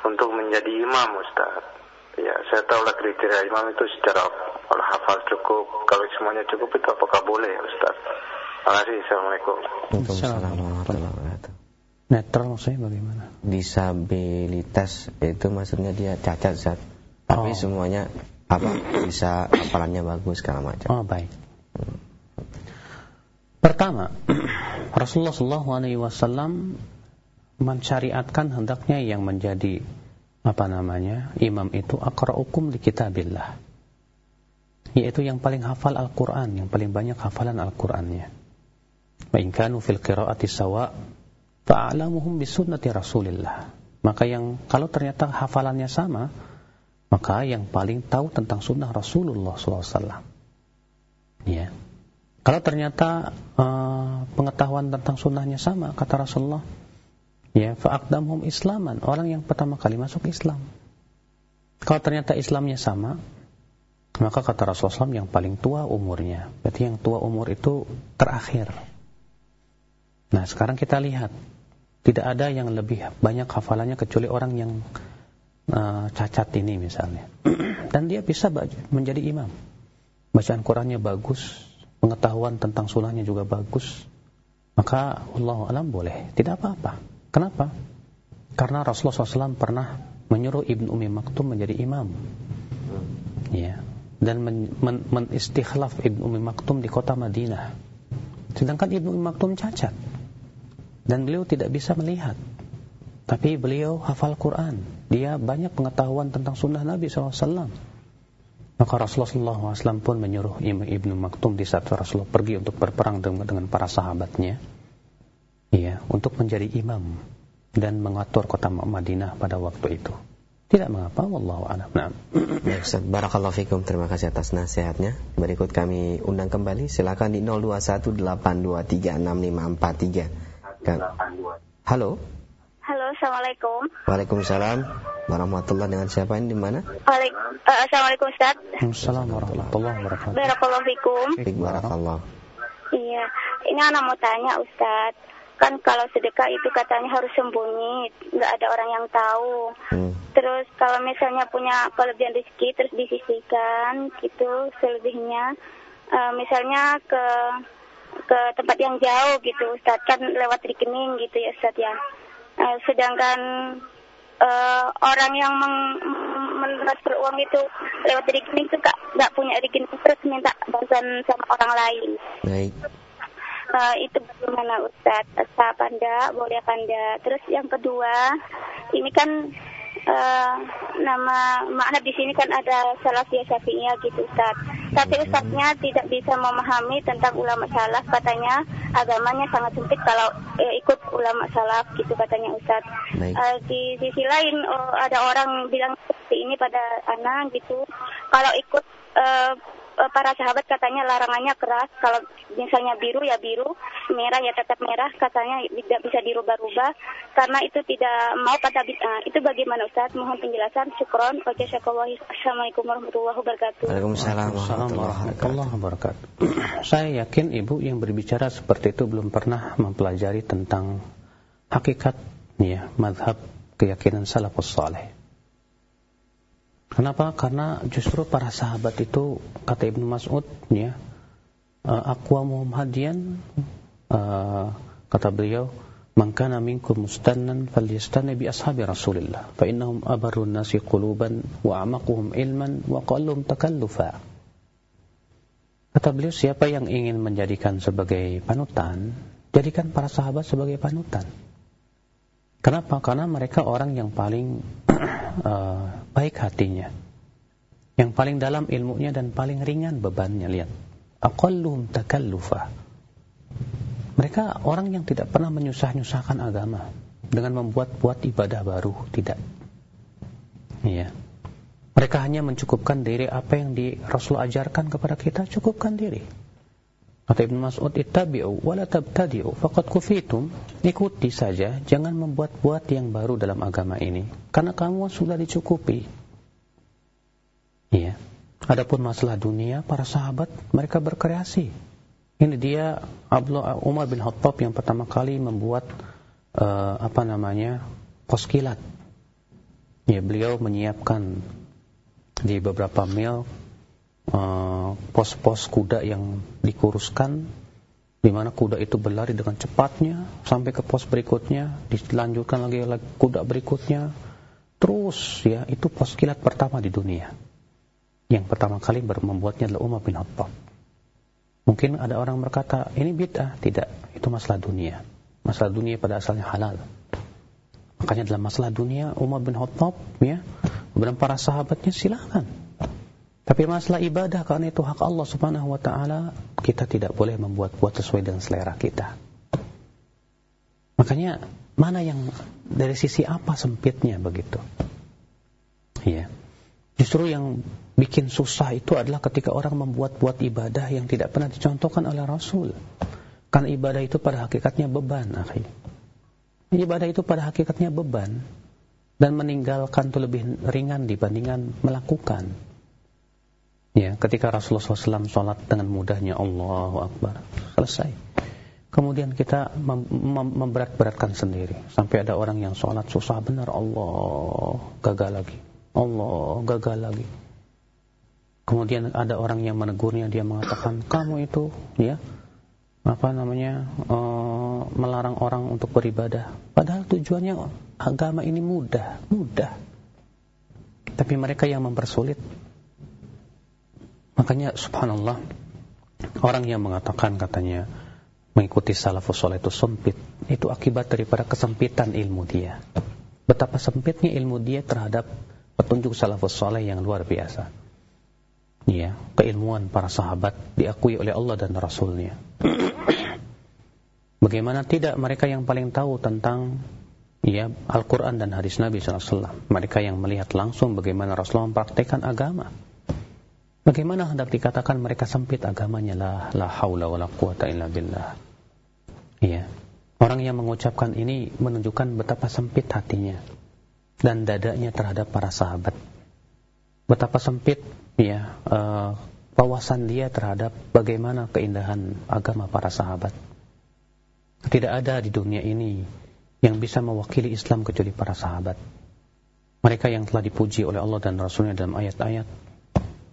untuk menjadi imam Ustadz? Ya, saya tahu lah kriteria imam itu secara hafal cukup. Kalau semuanya cukup itu apakah boleh Ustaz? Terima kasih. Assalamualaikum. Waalaikumsalam Netral maksudnya bagaimana? Disabilitas itu maksudnya dia cacat Ustaz. Tapi oh. semuanya apa bisa hafalannya bagus segala macam. Oh, baik. Pertama, Rasulullah SAW mensyariatkan hendaknya yang menjadi apa namanya imam itu akra'ukum di kitabillah yaitu yang paling hafal Al-Quran yang paling banyak hafalan Al-Qurannya wa in kanu fil qira'ati sawa' fa'alamuhum bisunnati rasulillah maka yang kalau ternyata hafalannya sama maka yang paling tahu tentang sunnah Rasulullah SAW ya. Kalau ternyata uh, pengetahuan tentang sunnahnya sama kata Rasulullah ya fa'aqdamhum islaman orang yang pertama kali masuk Islam. Kalau ternyata Islamnya sama maka kata Rasulullah yang paling tua umurnya. Berarti yang tua umur itu terakhir. Nah sekarang kita lihat tidak ada yang lebih banyak hafalannya kecuali orang yang uh, cacat ini misalnya dan dia bisa menjadi imam bacaan Qurannya bagus pengetahuan tentang sunnahnya juga bagus maka Allah alam boleh tidak apa-apa Kenapa? Karena Rasulullah SAW pernah menyuruh Ibnu Umi Maktum menjadi imam. Ya. Dan men, men, Ibnu Umi Maktum di kota Madinah. Sedangkan Ibnu Umi Maktum cacat. Dan beliau tidak bisa melihat. Tapi beliau hafal Quran. Dia banyak pengetahuan tentang sunnah Nabi SAW. Maka Rasulullah SAW pun menyuruh Ibnu Maktum di saat Rasulullah pergi untuk berperang dengan para sahabatnya ya, untuk menjadi imam dan mengatur kota Madinah pada waktu itu. Tidak mengapa, wallahu a'lam. Nah. Ustaz. Barakallahu fikum. Terima kasih atas nasihatnya. Berikut kami undang kembali. Silakan di 0218236543. Kan. Halo. Halo, Assalamualaikum. Waalaikumsalam. Warahmatullahi dengan siapa ini di mana? Waalaikum, uh, Assalamualaikum Ustaz. Waalaikumsalam warahmatullahi wabarakatuh. Barakallahu fikum. Barakallahu. Iya, ini anak mau tanya Ustaz kan kalau sedekah itu katanya harus sembunyi, nggak ada orang yang tahu. Hmm. Terus kalau misalnya punya kelebihan rezeki terus disisihkan gitu selebihnya, uh, misalnya ke ke tempat yang jauh gitu, Ustaz kan lewat rekening gitu ya Ustaz ya. Uh, sedangkan uh, orang yang mentransfer uang itu lewat rekening itu nggak punya rekening terus minta bantuan sama orang lain. Baik uh, itu bagaimana Ustadz? Sah enggak? Boleh enggak? Terus yang kedua, ini kan uh, nama makna di sini kan ada salah syafi'iyah gitu Ustadz. Tapi Ustadznya tidak bisa memahami tentang ulama salaf, katanya agamanya sangat sempit kalau eh, ikut ulama salaf gitu katanya Ustadz. Uh, di sisi lain oh, ada orang bilang seperti ini pada anak gitu, kalau ikut uh, para sahabat katanya larangannya keras. Kalau misalnya biru ya biru, merah ya tetap merah. Katanya tidak bisa dirubah-rubah karena itu tidak mau kata bid'ah. Itu bagaimana Ustaz? Mohon penjelasan. Syukron. Assalamualaikum warahmatullahi wabarakatuh. Waalaikumsalam warahmatullahi wabarakatuh. Saya yakin ibu yang berbicara seperti itu belum pernah mempelajari tentang hakikat ya madhab keyakinan salafus saleh. Kenapa? Karena justru para sahabat itu kata Ibnu Mas'ud ya, uh, aqwamuhum hadiyan uh, kata beliau Man kana minkum mustannan falyastanni bi ashabi Rasulillah fa innahum abarrun nasi quluban wa amaquhum ilman wa qalluhum takallufa. Kata beliau siapa yang ingin menjadikan sebagai panutan, jadikan para sahabat sebagai panutan. Kenapa? Karena mereka orang yang paling uh, baik hatinya. Yang paling dalam ilmunya dan paling ringan bebannya, lihat. Aqalluhum takallufa mereka orang yang tidak pernah menyusah-nyusahkan agama dengan membuat-buat ibadah baru, tidak. Iya. Mereka hanya mencukupkan diri apa yang di Rasul ajarkan kepada kita, cukupkan diri. Kata Ibn Mas'ud, ittabi'u wa la tabtadi'u faqad kufitum. Ikuti saja, jangan membuat-buat yang baru dalam agama ini. Karena kamu sudah dicukupi. Iya. Adapun masalah dunia, para sahabat mereka berkreasi. Ini dia Abdullah Umar bin Khattab yang pertama kali membuat uh, apa namanya pos kilat. Ya, beliau menyiapkan di beberapa mil pos-pos uh, kuda yang dikuruskan di mana kuda itu berlari dengan cepatnya sampai ke pos berikutnya, dilanjutkan lagi kuda berikutnya. Terus ya, itu pos kilat pertama di dunia. Yang pertama kali membuatnya adalah Umar bin Khattab. Mungkin ada orang berkata, ini bid'ah. Tidak, itu masalah dunia. Masalah dunia pada asalnya halal. Makanya dalam masalah dunia, Umar bin Khattab, ya, dan para sahabatnya silakan. Tapi masalah ibadah karena itu hak Allah Subhanahu wa taala, kita tidak boleh membuat-buat sesuai dengan selera kita. Makanya mana yang dari sisi apa sempitnya begitu? Ya. Justru yang bikin susah itu adalah ketika orang membuat-buat ibadah yang tidak pernah dicontohkan oleh Rasul. Karena ibadah itu pada hakikatnya beban, akhi. Ibadah itu pada hakikatnya beban dan meninggalkan itu lebih ringan dibandingkan melakukan. Ya, ketika Rasulullah SAW sholat dengan mudahnya Allahu Akbar, selesai. Kemudian kita mem mem memberat-beratkan sendiri sampai ada orang yang sholat susah benar Allah gagal lagi Allah gagal lagi. Kemudian ada orang yang menegurnya, dia mengatakan kamu itu ya apa namanya uh, melarang orang untuk beribadah. Padahal tujuannya agama ini mudah, mudah. Tapi mereka yang mempersulit. Makanya subhanallah orang yang mengatakan katanya mengikuti salafus soleh itu sempit, itu akibat daripada kesempitan ilmu dia. Betapa sempitnya ilmu dia terhadap petunjuk salafus soleh yang luar biasa. Ya, keilmuan para sahabat diakui oleh Allah dan Rasulnya. Bagaimana tidak mereka yang paling tahu tentang ya Al-Quran dan hadis Nabi SAW. Mereka yang melihat langsung bagaimana Rasulullah mempraktekkan agama. Bagaimana hendak dikatakan mereka sempit agamanya la la haula wala quwata illa billah. Ya. Orang yang mengucapkan ini menunjukkan betapa sempit hatinya dan dadanya terhadap para sahabat. Betapa sempit ya uh, wawasan dia terhadap bagaimana keindahan agama para sahabat. Tidak ada di dunia ini yang bisa mewakili Islam kecuali para sahabat. Mereka yang telah dipuji oleh Allah dan Rasulnya dalam ayat-ayat.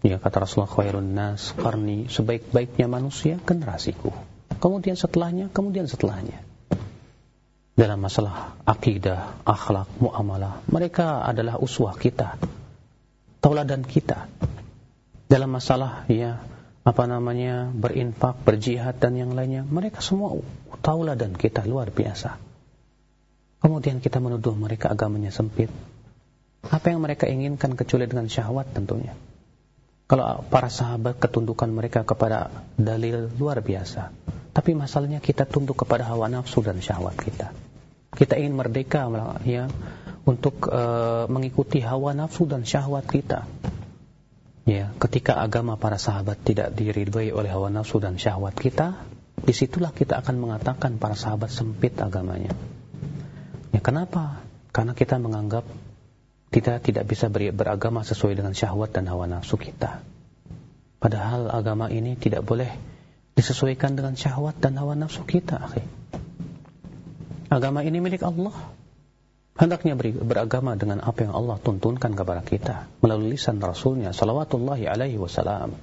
Ya kata Rasulullah khairun nas qarni sebaik-baiknya manusia generasiku. Kemudian setelahnya, kemudian setelahnya dalam masalah akidah, akhlak, muamalah. Mereka adalah uswah kita, tauladan kita. Dalam masalah ya apa namanya berinfak, berjihad dan yang lainnya, mereka semua tauladan kita luar biasa. Kemudian kita menuduh mereka agamanya sempit. Apa yang mereka inginkan kecuali dengan syahwat tentunya. Kalau para sahabat ketundukan mereka kepada dalil luar biasa. Tapi masalahnya kita tunduk kepada hawa nafsu dan syahwat kita. Kita ingin merdeka ya untuk uh, mengikuti hawa nafsu dan syahwat kita. Ya, ketika agama para sahabat tidak diridhoi oleh hawa nafsu dan syahwat kita, di situlah kita akan mengatakan para sahabat sempit agamanya. Ya, kenapa? Karena kita menganggap kita tidak bisa beragama sesuai dengan syahwat dan hawa nafsu kita. Padahal agama ini tidak boleh disesuaikan dengan syahwat dan hawa nafsu kita. Agama ini milik Allah. hendaknya beragama dengan apa yang Allah tuntunkan kepada kita melalui lisan Rasulnya salawatullahi alaihi wasallam.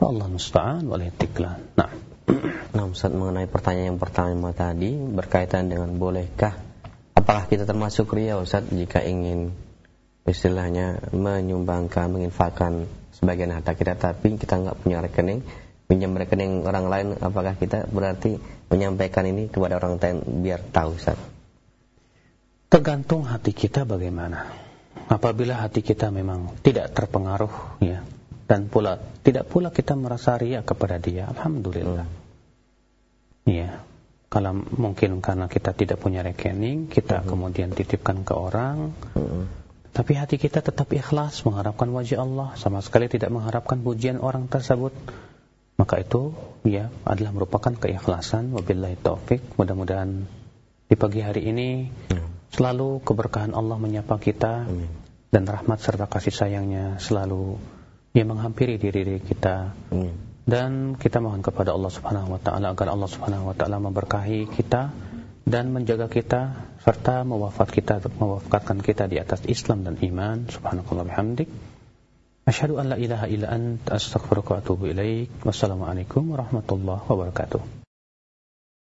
Allah musta'an wal. Nah. Nah, Ustaz mengenai pertanyaan yang pertama tadi berkaitan dengan bolehkah apakah kita termasuk ria Ustaz jika ingin istilahnya menyumbangkan, menginfakkan sebagian harta kita tapi kita nggak punya rekening, pinjam rekening orang lain apakah kita berarti menyampaikan ini kepada orang lain biar tahu Ustaz? Tergantung hati kita bagaimana. Apabila hati kita memang tidak terpengaruh ya dan pula tidak pula kita merasa ria kepada dia, alhamdulillah. Iya. Kalau mungkin karena kita tidak punya rekening, kita hmm. kemudian titipkan ke orang. Hmm. Tapi hati kita tetap ikhlas mengharapkan wajah Allah, sama sekali tidak mengharapkan pujian orang tersebut. Maka itu ya adalah merupakan keikhlasan wabillahi taufik. Mudah-mudahan di pagi hari ini hmm Selalu keberkahan Allah menyapa kita Amin. dan rahmat serta kasih sayangnya selalu yang menghampiri diri, diri kita. Amin. Dan kita mohon kepada Allah Subhanahu wa taala agar Allah Subhanahu wa taala memberkahi kita dan menjaga kita serta mewafat kita mewafatkan kita di atas Islam dan iman. Subhanakallah bihamdik. Asyhadu an la ilaha illa anta astaghfiruka wa atubu ilaik. Wassalamualaikum warahmatullahi wabarakatuh.